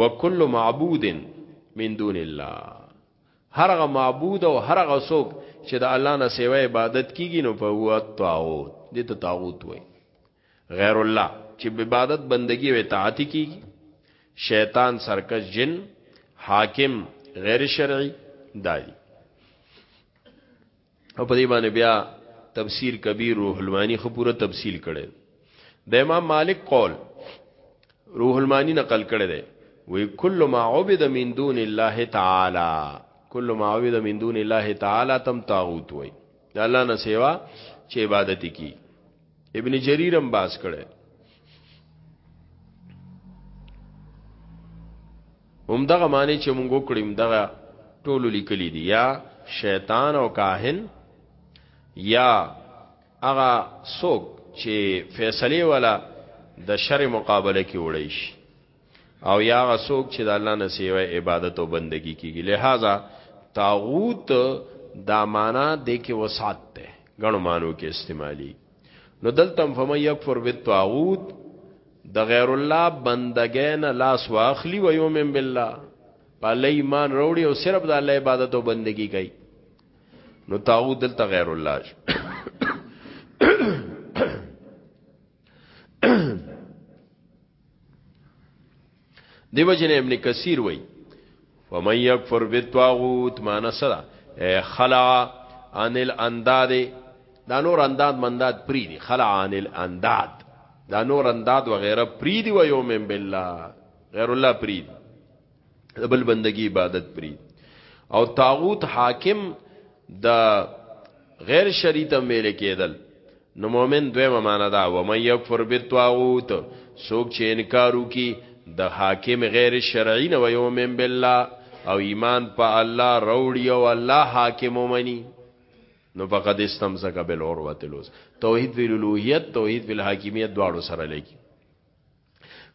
وکل معبود من دون الله هرغه معبود او هرغه څوک چې د الله نه سیوا عبادت کیږي نو په هو طاغوت دې ته طاغوت وای غیر الله چې عبادت بندگی او اطاعت کیږي شیطان سرکش جن حاکم غیر شرعي دای او په دې باندې بیا تفسیر کبیر روح المانی خو پوره تفصیل کړي د امام مالک قول روح المانی نقل کړي دی وی کل ما عبد من دون الله تعالی کل ما عبد من دون الله تعالی تم طاغوت وی د الله نه سیوا چې عبادت کی ابن جریر هم باس کړي هم دغه معنی چې مونږ وکړیم دغه ټول لیکلي دي یا شیطان او کاهن یا هغه څوک چې فیصله ولا د شر مقابله کې وړي شي او یا غسوک چې د الله نه سیوا عبادت او بندگی کیږي لہذا طاغوت دا معنا د کې وسات ده غنو مانو کې استعمالي نو دلته فمن یکفر بالطاغوت د غیر الله بندګین لاس واخلی و یومن بالله په ایمان وروړي او صرف د الله عبادت او بندگی کوي نو طاغوت دلته غیر الله شو دیو جن ابن کثیر وای فمن یکفر بالطاغوت معنا سره خلع عن الانداد دا نور انداد منداد پری دی خلع عن الانداد دا نور انداد وغیرہ پری دی و یوم بالله غیر الله پری دی بل بندگی عبادت پری او طاغوت حاکم د غیر شرعی ته ویل کېدل نو مؤمن دویمه معنا دا و من یکفر بالطاغوت سوک چې انکار وکي د حاکم غیر شرعی نه ويومن بالله او ایمان په الله روړي او الله حاکم ومني نو فقد استمسک بالعروه الوث توحید فی الوهیت توحید فی الحاکمیت دواړو سره لګي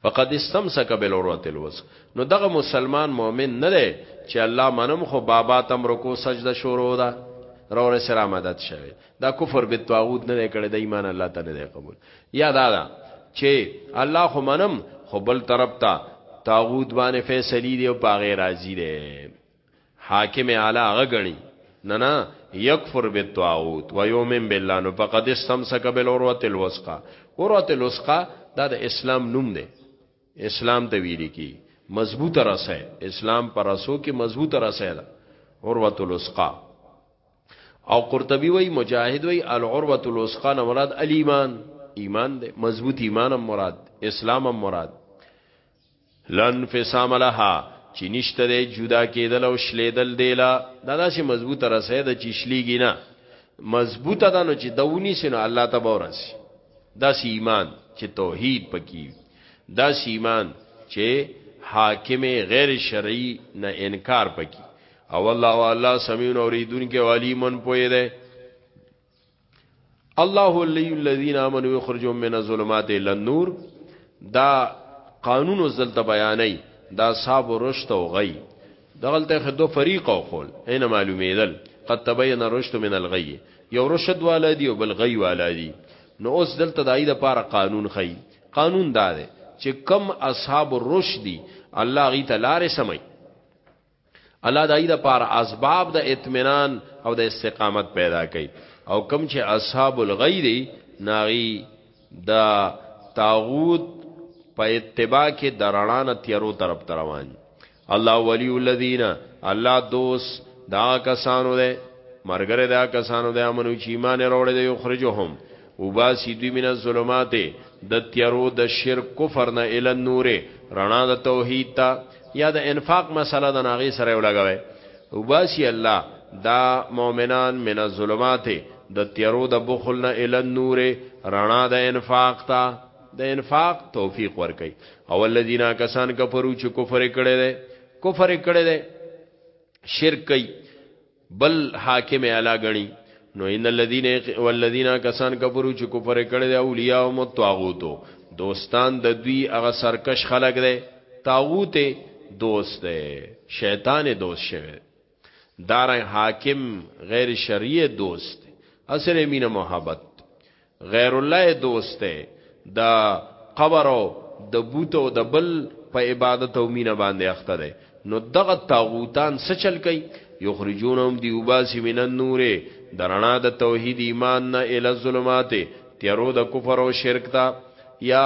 فقد استمسک بالعروه الوث نو دغه مسلمان مؤمن نه دی چې الله منم خو بابا تم رکو سجده شروع ده رور سره مدد شوه دا کفر به طاغوت نه کړي د ایمان الله ته نه قبول یا دا دا چې الله خو منم خو بل طرف ته طاغوت باندې فیصله دی او پاغه راضی دی حاکم اعلی هغه ګڼي نه نه یکفر بالطاغوت و یؤمن بالله نو فقد استمسک بالعروه الوثقه عروه الوثقه دا د اسلام نوم دی اسلام ته ویل کی مضبوط رسه اسلام پر رسو کې مضبوط رسه ده عروه الوثقه او قرطبي وای مجاهد وای العروه الوثقه نه مراد الیمان ایمان دی مضبوط ایمان هم مراد اسلام هم مراد لن فسام لها چې نشته دی جدا کېدل او شلیدل دیلا دا داسې مضبوطه رسې ده چې شلیږي نه مضبوطه ده نو چې دونی سينو الله ته ورسي داسې ایمان چې توحید پکې داسې ایمان چې حاکم غیر شرعي نه انکار پکې او الله والله سميع اوریدونکو عليمن پوي دی الله الذي الذين امنوا يخرجون من الظلمات الى النور دا قانون زلت بیانای دا صاحب رشد او غی دغلته خدو فریق او خول اين معلومیدل قد تبين الرشد من الغي یو رشد والا دی او بل غي والا دی نو اوس دلته د ایده پار قانون خي قانون دا دی چې کم اصحاب الرشد الله غي تلار سمي الله دای د پار اسباب د اطمینان او د استقامت پیدا کړي او کم چې اصحاب الغیر ناغي د طاغوت په اتباع کې درانه تیرو طرف روان الله ولی الذین الله دوست دا کسانو ده مرګره دا کسانو ده امنو چې ایمان وروړي دی خرجهم وباسي دوی من الظلمات د تیارو د شرک کفر نه ال نور رڼا د توحید ته یا د انفاق مسله د ناغي سره ولګوي وباسي الله دا مؤمنان من الظلمات د تیارو د بخل نه ال نور رڼا د انفاق ته د انفاق توفیق ورکي او الذين کسان کفرو چې کفر کړي دي کفر کړي دي شرک کوي بل حاکم اعلی غنی نو ان الذين والذين كسان كفروا چې کفر کړي دی اولیاء او متواغوتو دوستان د دوی هغه سرکش خلق دی طاغوت دوست دی شیطان دوست شوی دارن حاکم غیر شرعی دوست اصل مینه محبت غیر الله دوست دی د قبر او د بوت او د بل په عبادت او مینه باندې اخته دی نو دغه طاغوتان څه چل کوي یخرجونهم دی وباسی من النور درنا د توحید ایمان نه ال الظلمات تیرو د کفر او شرک تا یا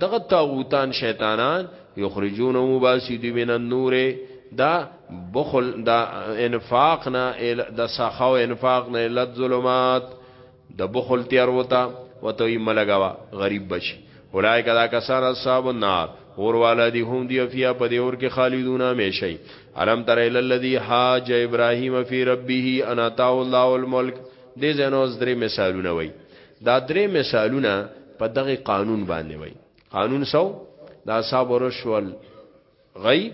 دغه طاغوتان شیطانان یخرجونهم وباسی دی من النور دا بخل دا انفاق نه د سخاو انفاق نه ال الظلمات د بخل تیار وتا وته یې ملګوا غریب بچي اولای کدا کسان اصحاب النار اور والا دی هم دی فیا په دی اور کې خالدون همیشئ علم تر ال الذی حاج ابراهیم فی ربه انا تا الله الملک دې زنو درې مثالونه وای دا درې مثالونه په دغه قانون باندې وای قانون سو دا صاحب رشول غی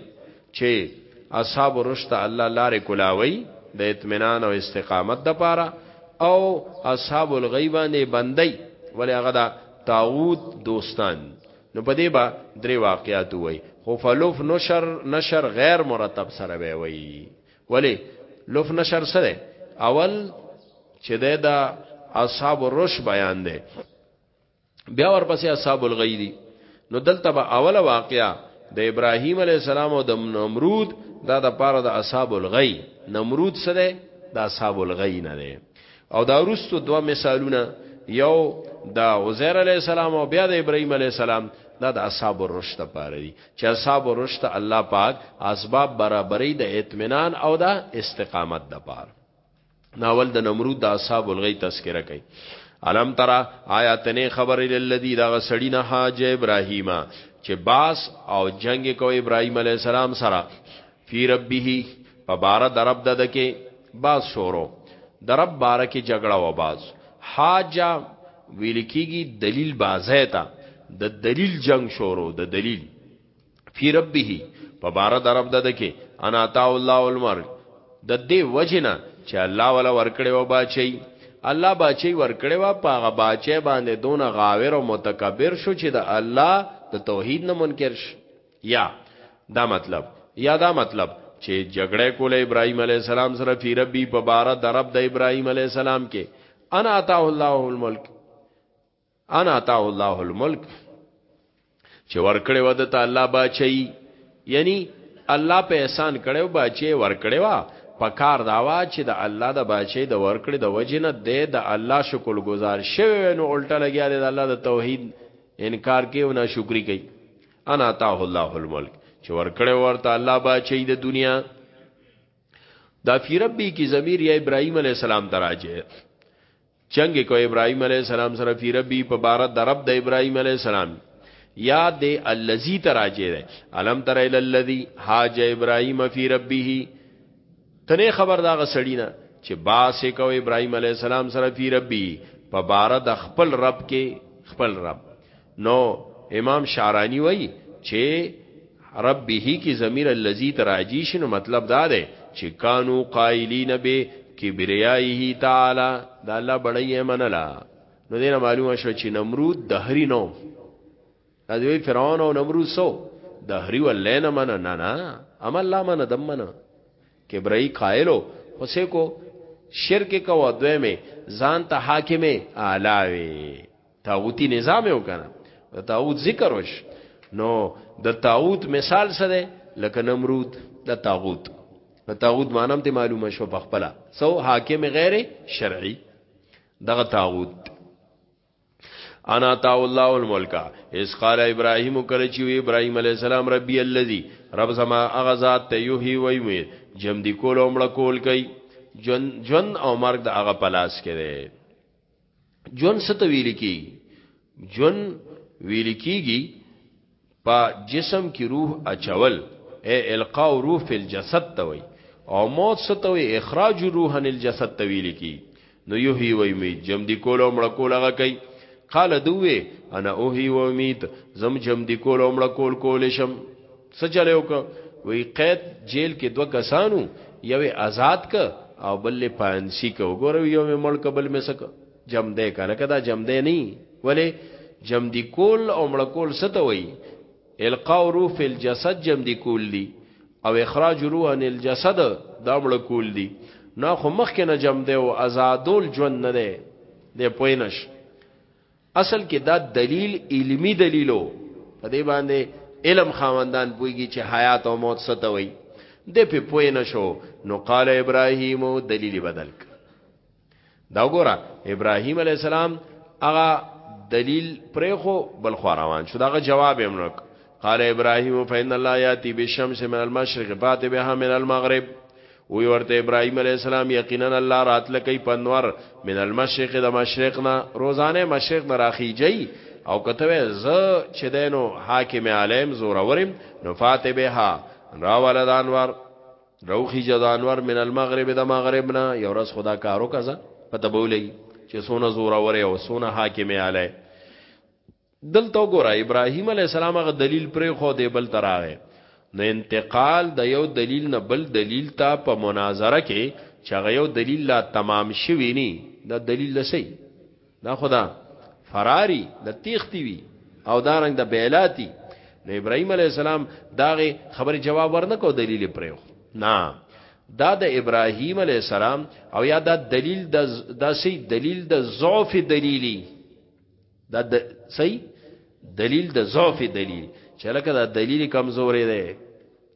چه اصحاب رشد ته الله لارې کولاوی د اطمینان او استقامت د پاره او اصحاب الغیبانه بندي ولی هغه دا تاغوت دوستان نو په دې با درې واقعات وای خو فلوف نشر نشر غیر مرتب سره به وای ولی لوف نشر سره اول چې دا اصحاب رش بیان دی بیا ورپسې اصحاب الغی دي نو دلته به اوله واقعا د ابراهیم علی السلام او د نمرود دا د پاره د اصحاب الغی نمرود سره د اصحاب الغی نه دی او دا ورستو دوه مثالونه یو د عزیر علی السلام او بیا د ابراهیم علی السلام دا د اصحاب الرشد لپاره دي چې اصحاب الرشد الله پاک اسباب برابرۍ د اطمینان او د استقامت لپاره ناول د نمرود د اصحاب الغی تذکرہ کوي علم ترا آیا تنه خبر للذي دا سړی نه حاج ابراهیم چې باس او جنگ کو ابراهیم علی السلام سره فی ربه په بار د رب د دکې باس شورو د رب بار کې جګړه و باز حاج ویل کیږي دلیل بازه تا د دلیل جنگ شورو د دلیل فی ربه په بار د رب د دکې انا تا الله المر د دې وجنه چې الله ولا ورکړي او باچي الله باچي ورکړي وا پاغه باچي باندې دون غاور او متکبر شو چې د الله د توحید نه منکر شي یا دا مطلب یا دا مطلب چې جګړه کوله ابراهيم عليه السلام سره فی ربي په بار د رب د ابراهيم عليه السلام کې انا اتاه الله الملک انا عطا الله الملک چې ورکړې و د الله بچي یعنی الله په احسان کړو بچي ورکړې وا په کار داوا چې د الله د بچي د ورکړې د وجنه د د الله شکر گزار شوی نو الټه لګیا د الله د توحید انکار کوي او ناشکری کوي انا عطا الله الملک چې ورکړې ورته الله بچي د دنیا دا فی ربی کی ضمیر یا ابراهیم علی السلام دراجه چنګ کو ابراهيم عليه السلام سره فی ربی په بار د رب د ابراهيم عليه السلام یا د الذی تراجه ده علم تر ال الذی حاج ابراهيم فی ربه تنه خبر دا غسړی نه چې باسه کو ابراهيم عليه السلام سره فی ربی په بار د خپل رب کې خپل رب نو امام شعرانی وای چې ربه کی ضمیر الذی تراجی شنو مطلب دا ده چې کانو قائلین به کبریایه تعالی دا الله بړی منلا نو دینه معلومه شو چې نمرود دهری نو دا دوی فرعون او نمرود سو دهری ولې نه من نه نه عمل لا من دم من کبرای قائلو خسه کو شرک کو دوی می ځان ته حاکمه اعلی وی تاوتی نظام یو کنه د تاوت ذکر وش نو د تاوت مثال سره لکه نمرود د تاوت د تاوت مانم ته معلومه شو په خپل سو حاکم غیر شرعي دغه تاوت انا تا الله الملک اس قال ابراهيم کله چې ابراهيم عليه السلام ربي الذي رب زما اغه ذات ته يحيي و يميت جم دي کول عمر کول کوي جن جن او مرګ د اغه پلاس کړي جون ست ویل کی جون ویل کیږي په جسم کې روح اچول اے القاء روح فی الجسد توي او موت ستوي اخراج روح عن الجسد تویل کی نو یو هی وای می جم دی کول او مړ کول هغه کوي قال دوه انا اوهی و امید زم جم دی کول او مړ کول کول شم څه چلې وکړ وی قید جیل کې دوه کسانو یوې آزاد ک او بل پانسی ک وګوره یو مې ملک بل مې سک جم دې کنه کدا جم دې نه ولی جم دی کول او مړ کول ست وی القاء روح فی الجسد جم دی کول دی او اخراج روح ان الجسد دا مړ کول دی نه خو مخ کې نه جم دې او آزادول ژوند نه دې دې پوینش اصل کې دا دلیل علمی دلیلو په دې باندې علم خاوندان پويږي چې حیات او موت څه ته وایي د په پوی نشو نو قال ابراهیم دلیل بدل ک دا وګوره ابراهیم علی السلام هغه دلیل پرې خو بل خو روان شو داغه جواب یې منک قال ابراهيم فإن الله ياتي بالشمس من المشرق فات بها من المغرب وی ورته ابراهيم عليه السلام یقینا الله راتل کوي پنور من المشرق د مشرق نه روزانه مشرق نه راخیږي او کته ز چې دینو حاکم عالم زورورم نو فات بها راول دانور روخی جدانور من المغرب د مغرب نه یو ورځ خدا کارو کزا پته بولې چې سونه زوره وره او سونه حاکم اعلی دلته وګوره ابراهيم عليه السلام هغه دلیل پرې خو دی بل تراغه نو انتقال د یو دلیل نه بل دلیل ته په مناظره کې چې هغه یو دلیل لا تمام شوی ني دا دلیل لسی دا خدا فراری د تیختی وی او دارنګ د بیلاتی نو ابراهيم عليه السلام داغه خبر جواب ورنکو دلیل پرې خو نه دا د ابراهيم عليه السلام او یا دا دلیل د داسې دلیل د ضعف دلیلی دا د صحیح دلیل د ضعف دلیل چې لکه دا دلیل کمزورې ده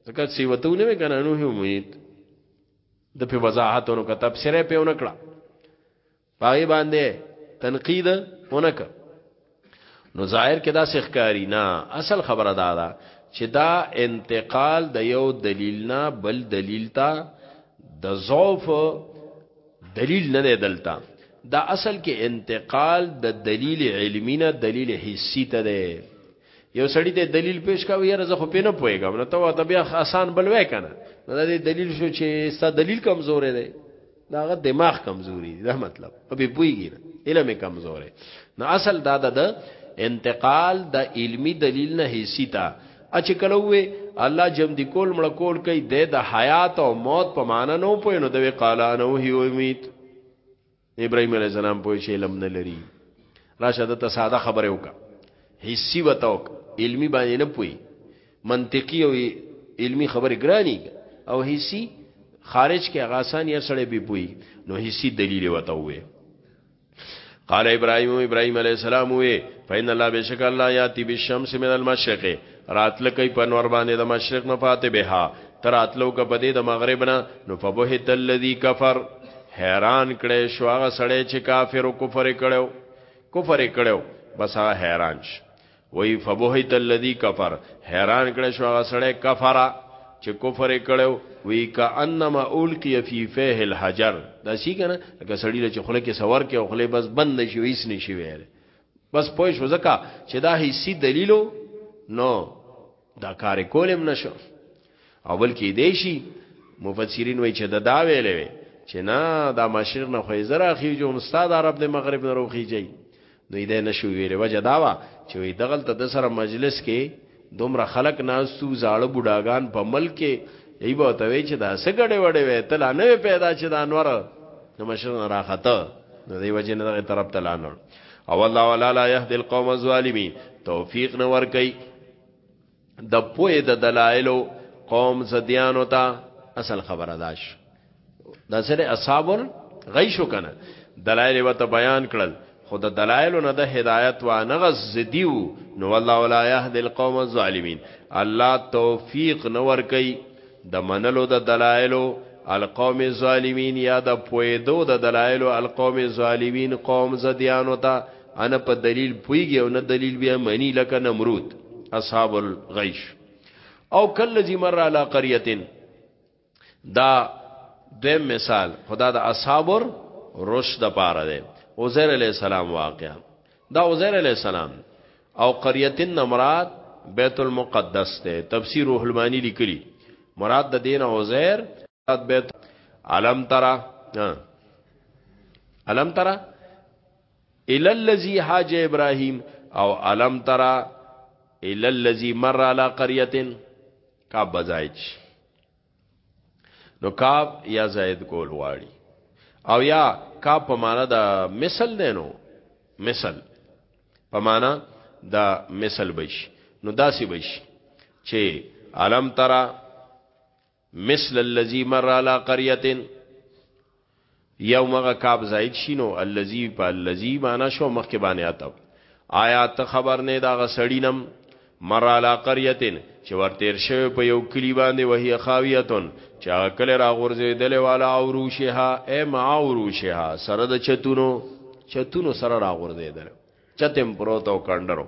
ځکه چې وتهونه مې کنه نو امید د په وضاحتونو کا تفسیر په ونکړه پای باندې تنقید اونک نو ظاهر کې دا سخکاری نه اصل خبره دا ده چې دا انتقال د یو دلیل نه بل دلیل ته د ضعف دلیل نه دلته دا اصل کې انتقال د دلیل علمی نه دلیل حسی ته دی یو سړی ته دلیل پیش کاوه یاره زه خو پینې پوهیږم نو ته ته بیا آسان بل وای کنه دا دې دلیل شو چې ستا دلیل کمزورې دی داغه دماغ کمزوري دی دا مطلب په به پویږي نه علم کمزورې نو اصل دا د انتقال د علمی دلیل نه حسی ته اچ کلوې الله جم دی کول مړ کول کوي د حیات او موت په معنا نو پوي نو دوی قال انو هی امیت ابراهيم عليه السلام پوي چې علم نه لري راشه د ساده خبره وکا حسی وتاو علمی باندې نه پوي منطقي او علمی خبره ګرانی او حسی خارج کې غاسان یا سړې بي پوي نو حسی دلیل وتاوي قال ابراهيم ابراهيم عليه السلام وي فإن الله بشک الله ياتي بالشمس من المشرق راتل کوي په نور باندې د مشرق نه فاتح بها تر اتلو ک په دې د مغرب نه نو فبهت الذي كفر حیران کړي شو هغه سړی چې کافر او کفر کړو کفر کړو بس هغه حیران شي وایي، فبهت الذي کفر، حیران کړه شو هغه سړی کفر چې کفر یې کړی و، وایي، کأنما القي فی فیه الحجر، داسې یي که نه لکه سړي له چې خوله کې څه ورکړې او خوله یې بس بنده شي او هیڅ نه شي ویلی، بس پوه شو ځکه چې دا حسي دلیل و نو. دا کار کولم نشو او بلکې دی شي مفسرین وایي چې دا دا ویلې وي چې نه دا مشرق نه خوې زرا خيجو استاد عرب د مغرب نه روخيږي نو دې نشو ویلې وجه دا وا چې وي دغل ته د سره مجلس کې دومره خلق ناستو زاړه بډاګان په ملک کې ای به ته وی چې دا سګړې وړې وې تلا نه پیدا چې دا انور نو مشر نه راخته نو دی وجه نه دغه طرف تلانو او الله ولا لا يهدي القوم الظالمين توفيق نه ور کوي د پوی د دلایلو قوم زدیانو ته اصل خبره داش دا سره اصحاب غیشو کنه دلایل وته بیان کړل خود دلایل نه د هدایت و نه غس زدیو نو والله ولا يهدي القوم الظالمين الله توفیق نور کوي د منلو د دلایلو القوم الظالمین یا د پویدو د دلایلو القوم الظالمین قوم زدیانو ته انا په دلیل پویږي او نه دلیل بیا معنی لکه نمرود اصحاب الغیش او کل لذي مر علی قريه دا دویم مثال خدا د اصحاب رشد پاره ده عزیر علی السلام واقعا دا عزیر علی السلام او قريه نمرات بیت المقدس ته تفسیر روح المانی لیکلی مراد د دین عزیر بیت علم ترا علم ترا الى الذي حاج ابراهيم او علم ترا الى الذي مر على قريه کا بزایج نو کاف یا زائد کول غواړي او یا کاف په معنا د مثل دی نو مثل په معنا د مثل بش نو داسې بش چې علم ترا مثل الذي مر على قريه یو مغه کاب زائد شینو الذي په الذي معنا شو مخ کې باندې آتو آیا ته خبر نه دا غسړینم مر علی قريه چې ورتیر شوی په یو کلی باندې وهي خاویتون چې هغه کله را غورځېدل والا عروشها اي مع عروشها سره د چتونو چتونو سره را غورځېدل چتم پروت او کندرو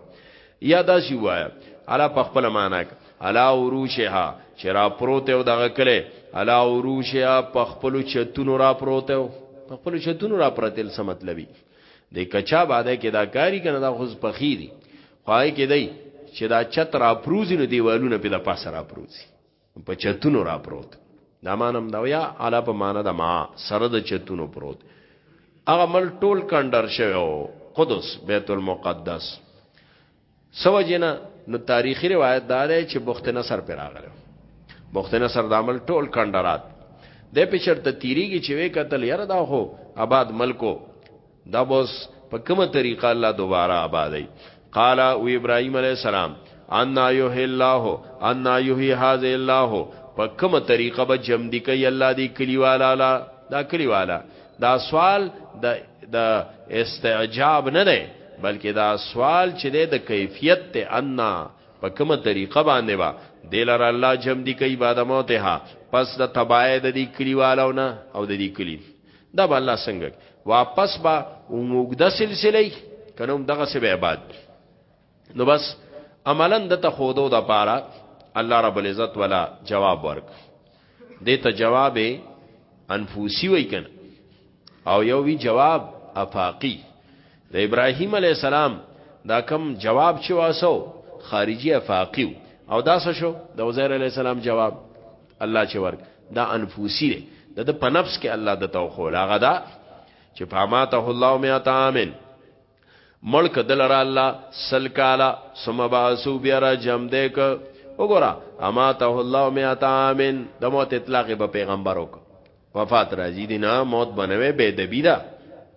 یا داسی وایا علا په خپل معنا ک علا عروشها چې را پروت او دغه کله علا عروشها په خپل چتونو را پروت او په خپل چتونو را پرتل څه مطلبي د کچا باده کې دا کاری کنه دا خوز پخی دي خوای کې دی چې دا چت را پروزي نو دیوالونه په د پاسه را پروزي په چتونو را پروت دا مانم دا یا علا په معنا د ما سره د چتونو پروت هغه مل ټول کندر شوی او قدس بیت المقدس سو جنا نو تاریخی روایت دار ہے چې بخت نصر پر راغله بخت نصر د عمل ټول کندرات د پچرته تیریږي چې وې قتل یره دا هو آباد ملکو دا بوس په کومه طریقه الله دوباره آبادی قال او ابراهيم عليه السلام ان يحيي الله ان يحيي هذا الله په کومه طریقه به جم دي کوي الله دې کلیوالا لا دا کلیوالا دا سوال د د استعجاب نه دی بلکې دا سوال چې د کیفیت ته ان په کومه طریقه باندې با دلر الله جم دي کوي بعد موته پس د تباید دي کلیوالونه او د دې کلی دا به الله څنګه واپس با وموږده سلسله کنه دغه سبه عبادت نو بس عملا د ته خودو د پاره الله رب العزت ولا جواب ورک دې ته جواب انفوسی وای کنه او یو وی جواب افاقی د ابراهیم علی السلام دا کم جواب چې واسو خارجي افاقی او دا څه شو د عزیر علی السلام جواب الله چې ورک دا انفوسی دی د د په نفس کې الله د تو خو لاغه دا چې فاماته الله مئات عامن ملک دلر الله سل کالا ثم باسو بیا را جم دې ک وګوره اماته الله مئات عامن د موت اطلاق به پیغمبر وک وفات راځي دی نه موت بنوي به د بیدا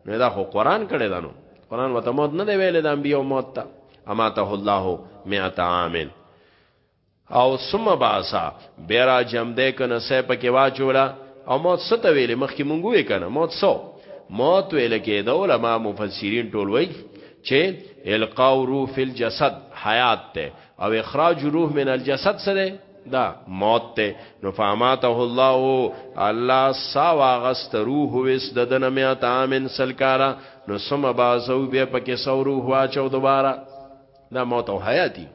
نه دا خو قران کړي دانو قران وته موت نه دی ویل د انبیو موت ته اماته الله مئات عامن او ثم باسا بیا را جم دی کنه سه پکې واچولا او موت ست ویلې مخکې مونږ وې کنه موت سو موت ویل کې د علما مفسرین ټول وای چې القاء روح فی الجسد حیات ته او اخراج روح من الجسد سره دا موت ته نو فاماته الله الله سا واغست روح وس د دنمیا تامن سلکارا نو سم بازو بیا پکې سو روح واچو دوباره دا موت او حیاتی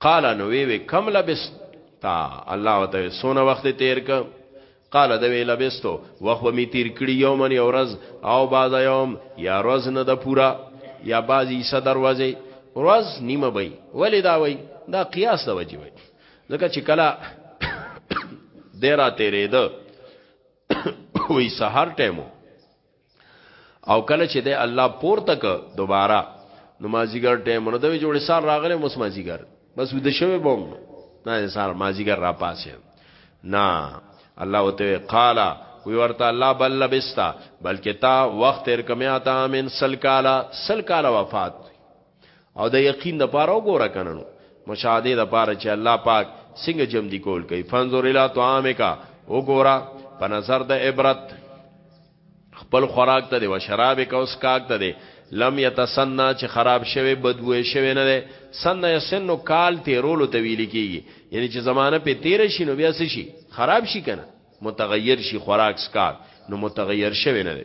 قال نو وی وی کم لبست تا الله وتعالى سونه وخت تیر ک قال د وی لبستو وخت می تیر کړي یومن یو ورځ او بعد یوم یا ورځ نه د پورا یا بازی صد دروازه ورځ نیمه بی ولی دا وی دا قیاس د وجه وی ځکه چې کلا دیرا تیرې ده وی سحر ټیمو او کله چې د الله پور تک دوباره نمازیګر ټیم نو دوی جوړې سار راغله مس مازیګر بس ود شوه بوم نه سار مازیګر را پاسه نه الله وته قالا وی ورته الله بل لبستا بلکې تا وخت تر کمیاتا من سل کالا سل کالا وفات او د یقین د پاره وګوره کنه نو مشاهده د پاره چې الله پاک څنګه جمع دي کول کوي فنظر الی طعامک وګوره په نظر د عبرت خپل خوراک ته دی و شراب کا اوس کاک ته دی لم یتسنا چې خراب شوی بدبوې شوی نه دی سن یسنو کال تیرولو ته ویل کیږي یعنی چې زمانہ په تیر شي نو بیا شي خراب شي کنه متغیر شي خوراک سکاک نو متغیر شوی نه دی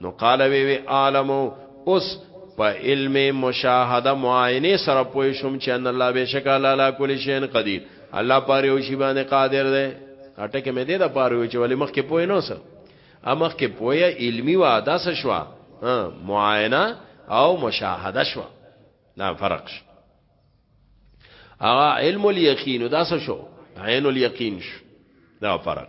نو قال وی وی عالم اوس په علم مشاهده معاینه سره پوه شوم چې ان الله بشک الله لا کل شی قدیر الله پاره او شی باندې قادر دی اټکه مې دې دا پاره چې ولی مخ کې پوه نه سم امخ کې پوهه علمی و داس شوا معاینه او مشاهده شوا دا فرق شو هغه علم الیقین داس شو عین الیقین شو دا فرق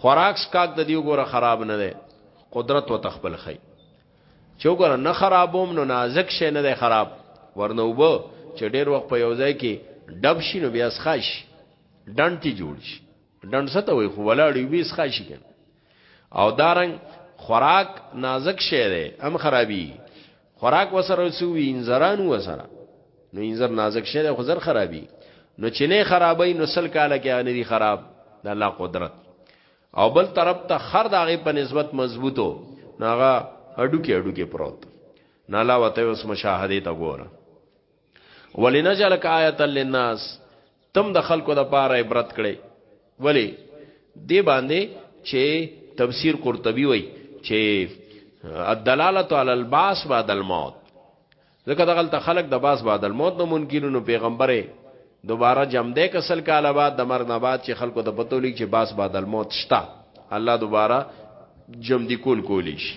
خوراک سکاک د دیو ګوره خراب نه دی قدرت و تخپل خی چې وګوره نه خرابوم نو نازک شي نه دی خراب ورنه وبو چې ډیر وخت په یو ځای کې ډب شي نو بیا سخاش ډنټي جوړ شي ډنټ څه ته وي خو ولاړ وي سخاشي کنه او دارنګ خوراک نازک شی دی هم خرابي خوراک وسره سوي انزران وسره نو انزر نازک شی دی خو زر خرابي نو چې نه خرابای نو سل کاله کې نه دي خراب د الله قدرت او بل طرف ته خر داغه په نسبت مضبوطو ناغه اډو کې اډو کې پروت نه لا وته اوس مشاهده تا ګوره ولنجلک آیت للناس تم د خلکو د پاره عبرت کړي ولی دی باندې چې تفسیر قرطبي وای چې الدلاله علی الباس بعد الموت ځکه دغلت خلق د باس بعد الموت نو منکرونو پیغمبره دوباره جمع ده کسل کاله بعد د مرګ نه بعد چې خلکو د پتو لیک چې باس بعد الموت شتا الله دوباره جمع دی کول کولی شي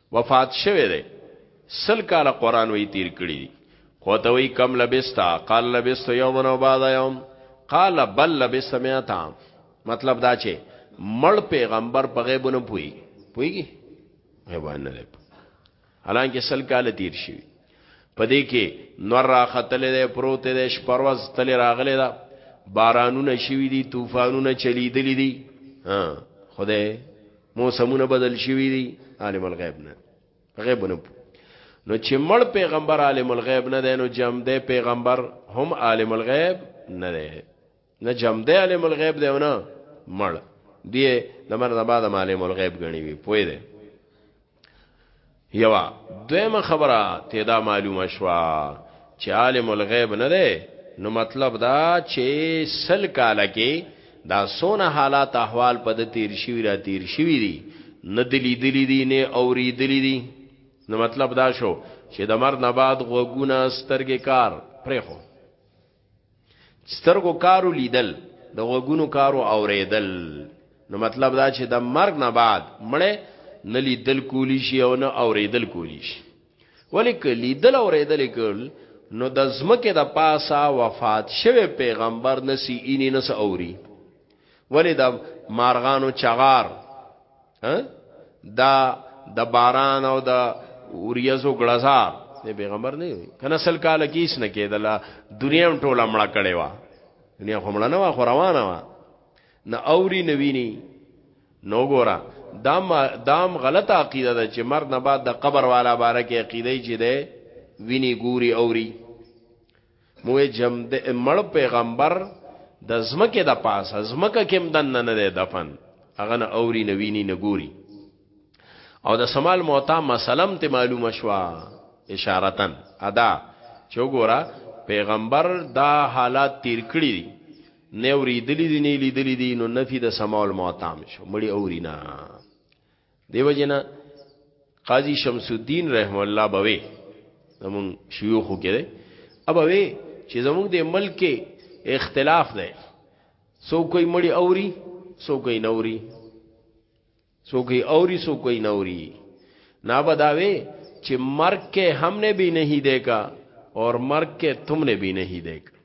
وفات شوه دی سل کال قران وی تیر کړی دی خو ته وی کم لبستا قال لبست یوما و بعد یوم قال بل لبست میات عام مطلب دا چې مړ پیغمبر په غیب نه پوي پويږي غیب نه لري حالانکه سل کال تیر شي په دې کې نور را ختلې ده پروت ده شپروز تل راغلې ده بارانونه شوي دي طوفانونه چلیدلې دي ها خدای موسمونه بدل شوی دي عالم الغیب نه غیب نه نو چې مړ پیغمبر عالم الغیب نه دی نو جمده پیغمبر هم عالم الغیب نه دی نه جمده عالم الغیب دی نه مړ دی د مرده بعد عالم الغیب غنی وي پوی دی یوه دویمه خبره ته دا معلومه شوه چې عالم الغیب نه دی نو مطلب دا چې سل کاله کې دا سونه حالات احوال په د تیر شوی را تیر شوی دي نه دلی دلی دي نه اوری دلی دي نو مطلب دا شو چې د مرګ نه بعد غوګونه سترګې کار پرې خو سترګو کارو لیدل د غوګونو کارو اوریدل نو مطلب دا چې د مرګ نه بعد مړې نه لیدل کولی شي او نه اوریدل کولی شي ولیک لیدل اوریدل کول نو د زمکه د پاسا وفات شوه پیغمبر نسی اینی نس اوری ولی د مارغانو چغار دا د باران او د اوریزو غړزا د پیغمبر نه وي کنه سل کال کیس نه کېدل دنیا ټوله مړه کړي وا دنیا هم نه وا خو روانه وا نه اوري نه ویني نو ګورا دام دام غلطه عقیده ده چې مرد نه بعد د قبر والا باره کې عقیده چې ده ویني ګوري اوري موږ جم د مړ پیغمبر د زمکه د پاسه زمکه کېم دن نه نه دفن هغه نه اوري نه ویني نه ګوري او د سمال موتا مسلم ته معلومه شوا اشارتن ادا چوغورا پیغمبر دا حالات تیر کړی دي نه اوریدلی دي نه لیدلی دي نو نفي د سمال موتا مشو مړی اوري نه دیو جنا قاضی شمس الدین رحم الله بوي زمون شيوخ کړي ابوي چې زمون د ملک اختلاف دی سو کوئی مړی اوري سو کوئی نوري سو کوئی اوري سو کوئی نوري نا بداوي چې مرګ کې هم نه به نه دیکا اور مرګ کې تم نه به نه دیکا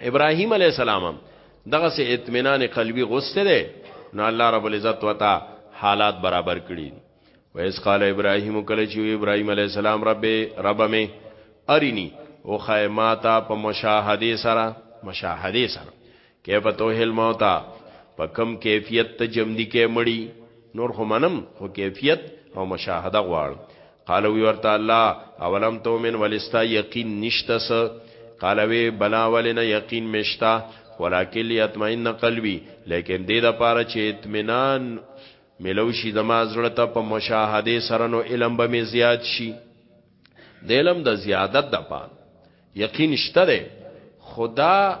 ابراهيم عليه السلام هم دغه سه اطمینان قلبي غوسته ده نو الله رب العزت وتا حالات برابر کړی ویس قال ابراهيم کله چې ابراهيم عليه السلام رب رب می ارینی او خیماتا په مشاهده سره مشاهده سره کیف توهل موتا په کم کیفیت ته جمدی کې مړی نور خو منم خو کیفیت او مشاهده غواړم قال وی ورته الله اولم تومن ولستا یقین نشته س قال وی بلا ولنه یقین مشتا ولکن لیتمئن قلبی لیکن دې د پاره چې اطمینان ملو شي زما زړه ته په مشاهده سره نو علم به می زیات شي د علم د زیادت د پاره یقین شته ده خدا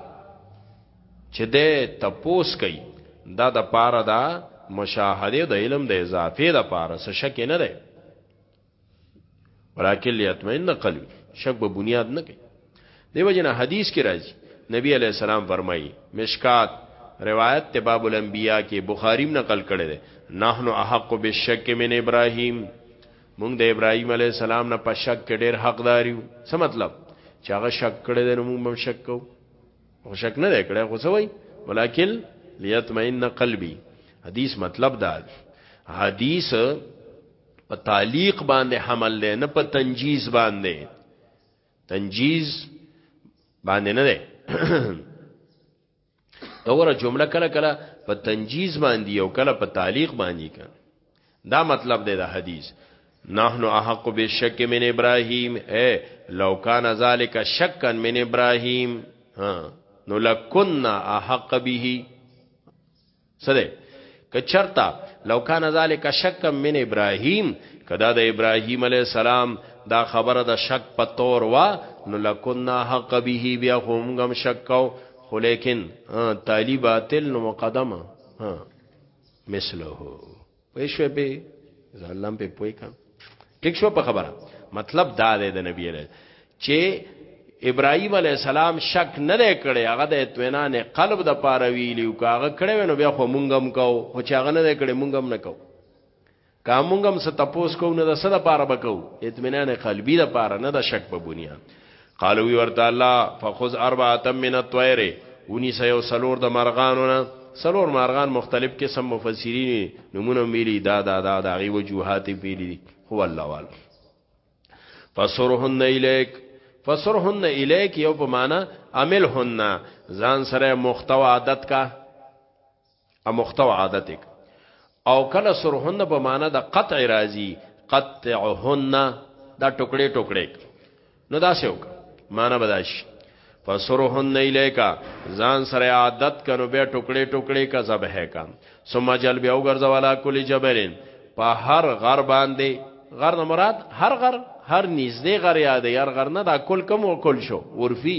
چې ده تپوس کوي دا د پاره دا مشاهده د علم د اضافه د پاره څه شک نه ده ولکه لیتمن قلبی شک به بنیاد نه کوي دیو جن حدیث کې راځي نبی علی السلام فرمایي مشکات روایت ته باب الانبیاء کې بخاری نقل کړی دی نحنو احق بالشک من ابراهیم مونږ د ابراهیم علیه السلام نه په شک کې ډېر حقدار یو څه مطلب چې هغه شک کړی دی نو مونږ هم شک کوو خو شک نه دی کړی خو څه وایي ولکن لیطمئن قلبی حدیث مطلب دا دی حدیث په تعلیق باندې حمل دی نه په تنجیز باندې تنجیز باندې نه دی دوره جمله کله کله په تنجیز باندې او کله په تعلیق باندې کړه دا مطلب دی د حدیث نحنو احق بالشک من ابراهیم اے لو کان ذالک شکا من ابراهیم ها نو لکنا احق به څه دی که چرتا لو کان ذالک شک من ابراهیم کدا د ابراهیم علی السلام دا خبره د شک په تور وا نو لکنا حق به بیا همغم شک کو خو لیکن طالباتل نو مقدمه مثله وې شوې به ځلم په پوي کړ ټیک شو په خبره مطلب دا دی د نبی علیه چې ابراهيم عليه السلام شک نه دی کړی هغه د اطمینان قلب د پاره ویلی او هغه کړی نو بیا خو مونږم کو او چې هغه نه دی کړی مونږم نه کو کا مونږم څه تپوس کو نه د سره پاره بکو اطمینان قلبي د پاره نه د شک په بنیاد قالو وی ورته الله فخذ اربعه من الطير ونی سيو سلور د مرغانو نه سلور مرغان مختلف قسم مفسرین نمونه ویلی دا دا دا دا غي وجوهات پیلی هو الله وال فسرهن الیک فسرهن الیک یو په معنا عملهن ځان سره مختوا عادت کا امخته او عادت یک او کله سرهن په معنا د قطع راضی قطعهن دا ټوکړې ټوکړې نو دا سه وک معنا بداش فسرهن الیکا ځان سره عادت کنو به ټوکړې ټوکړې کا ذبح کا ثم جل بیا وګرځه والا کل جبرین په هر غر باندې غر نه مراد هر غر هر نږدې غر یاد هر غر نه دا کل کم او کل شو ورفی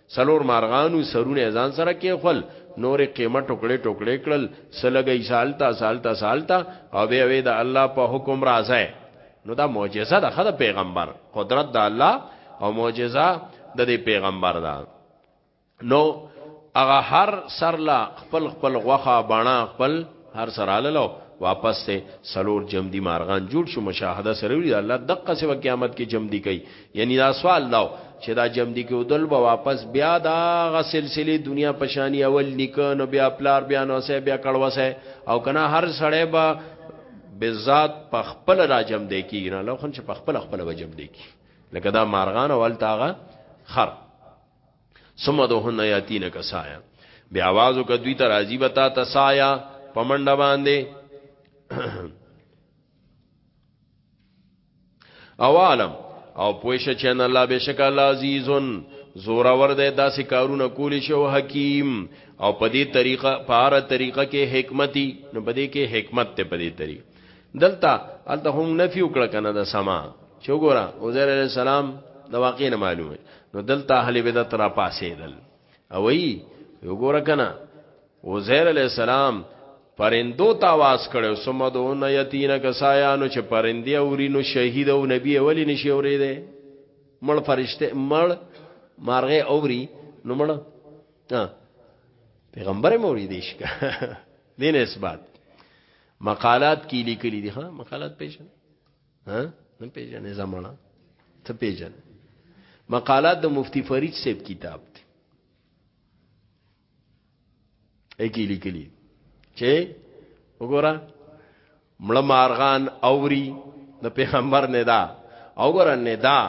څلور مارغانو سرونه ځان سره کېخول نورې قیمه ټوکړې ټوکړې کړل سلګي سالتا سالتا سالتا او بیا وی د الله په حکم راځي نو دا معجزه ده خدای پیغمبر قدرت د الله او معجزه د دې پیغمبر ده نو هغه هر سر لا خپل خپل غوخه باڼه خپل هر سره لاله واپس ته سلور جمدی مارغان جوړ شو مشاهده سره وی الله دقه سو قیامت کې جمدی کوي یعنی دا سوال داو چې دا جمدی کې ودل به واپس بیا دا غ سلسله دنیا پشانی اول نکن بیا پلار بیا نو سه بیا کړوسه او کنا هر سړی به بذات په خپل را جم دی کیږي نه لوخن چې په خپل خپل وجم دی کی لکه دا مارغان او التاغه خر ثم دهن یاتین کسایا بیا आवाज وک دوی ته راضی بتا تسایا پمنډ باندې او عالم او پویش چین الله بشک الله عزیزن زور ور ده داسې کارونه کولی شو حکیم او په دې طریقه په هر طریقه کې حکمتي نو په دې کې حکمت ته په دې طریقه دلته الته هم نفي وکړه کنه د سما چې وګوره عزیر علی السلام د واقع نه معلومه نو دلته اهل بدعت را پاسېدل او وی وګوره کنه عزیر علی السلام پرندو ته आवाज کړو سمدون یتین کسایانو چې پرندې اورینو شهید او نبی اولی نشي اوریده مړ فرشته مړ مارغه اوري نو مړ پیغمبر موري دیش کا دین اثبات مقالات کې لیکلي دي ها مقالات پیژنې ها نه پیژنې زمانہ ته پیژنې مقالات د مفتی فرید صاحب کتاب دی اکی لیکلی چې وګوره مړه مارغان اوري د پیغمبر نه دا او ګوره نه دا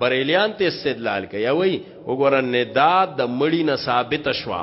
بریلیان ته استدلال کوي وای وګوره نه دا د مړی نه ثابت شوا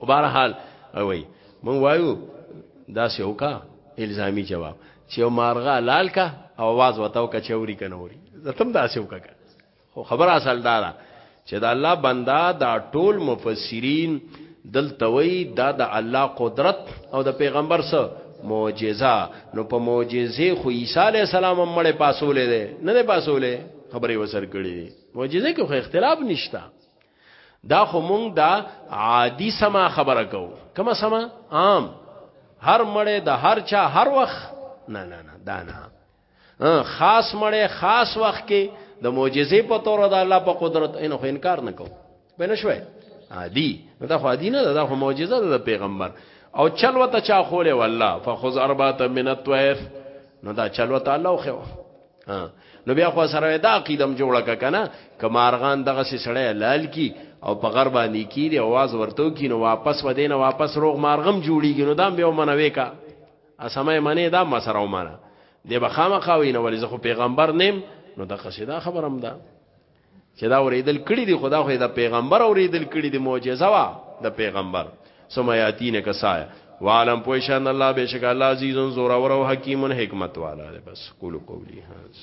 او بهر حال وای مونږ وایو دا سه وکا الزامي جواب چې مارغه لال کا اواز وتاو کا چوري کنوري زتم دا سه وکا خو خبر اصل دارا چې دا الله بندا دا ټول مفسرین دلتوي دا د الله قدرت او د پیغمبر سره معجزه نو په معجزه خو عیسی علی السلام مړ پاسولې ده نه ده پاسولې خبرې وسر کړې معجزه کې خو اختلاف نشتا دا خو مونږ دا عادي سما خبره کو کما سما عام هر مړې د هر چا هر وخت نه نه نه دا نه خاص مړې خاص وخت کې د معجزې په تور د الله په قدرت ان خو انکار نه کو بنه شوې عادي دا خو عادي نه دا خو معجزه ده د پیغمبر او چلو ته چا خوله والله فخذ اربعه من الطيف نو دا چلو ته الله خو نو بیا خو سره دا عقیدم جوړه ک کنه کمارغان دغه سي سړی لال کی او په غر باندې کی دی आवाज ورته کی نو واپس ودینه واپس روغ مارغم جوړیږي نو دا به منوي کا اسمه منی دا ما سره ومانه دی بخامه خاوی نو ولې زه خو پیغمبر نیم نو دغه سي دا خبرم ده چې دا اوریدل کړي دي خدا خو د پیغمبر اوریدل کړي دي معجزه وا د پیغمبر سمایاتین کسایا وعلم پوشان الله بشک الله عزیز زور او حکیم حکمت والا بس قول قولی هاذ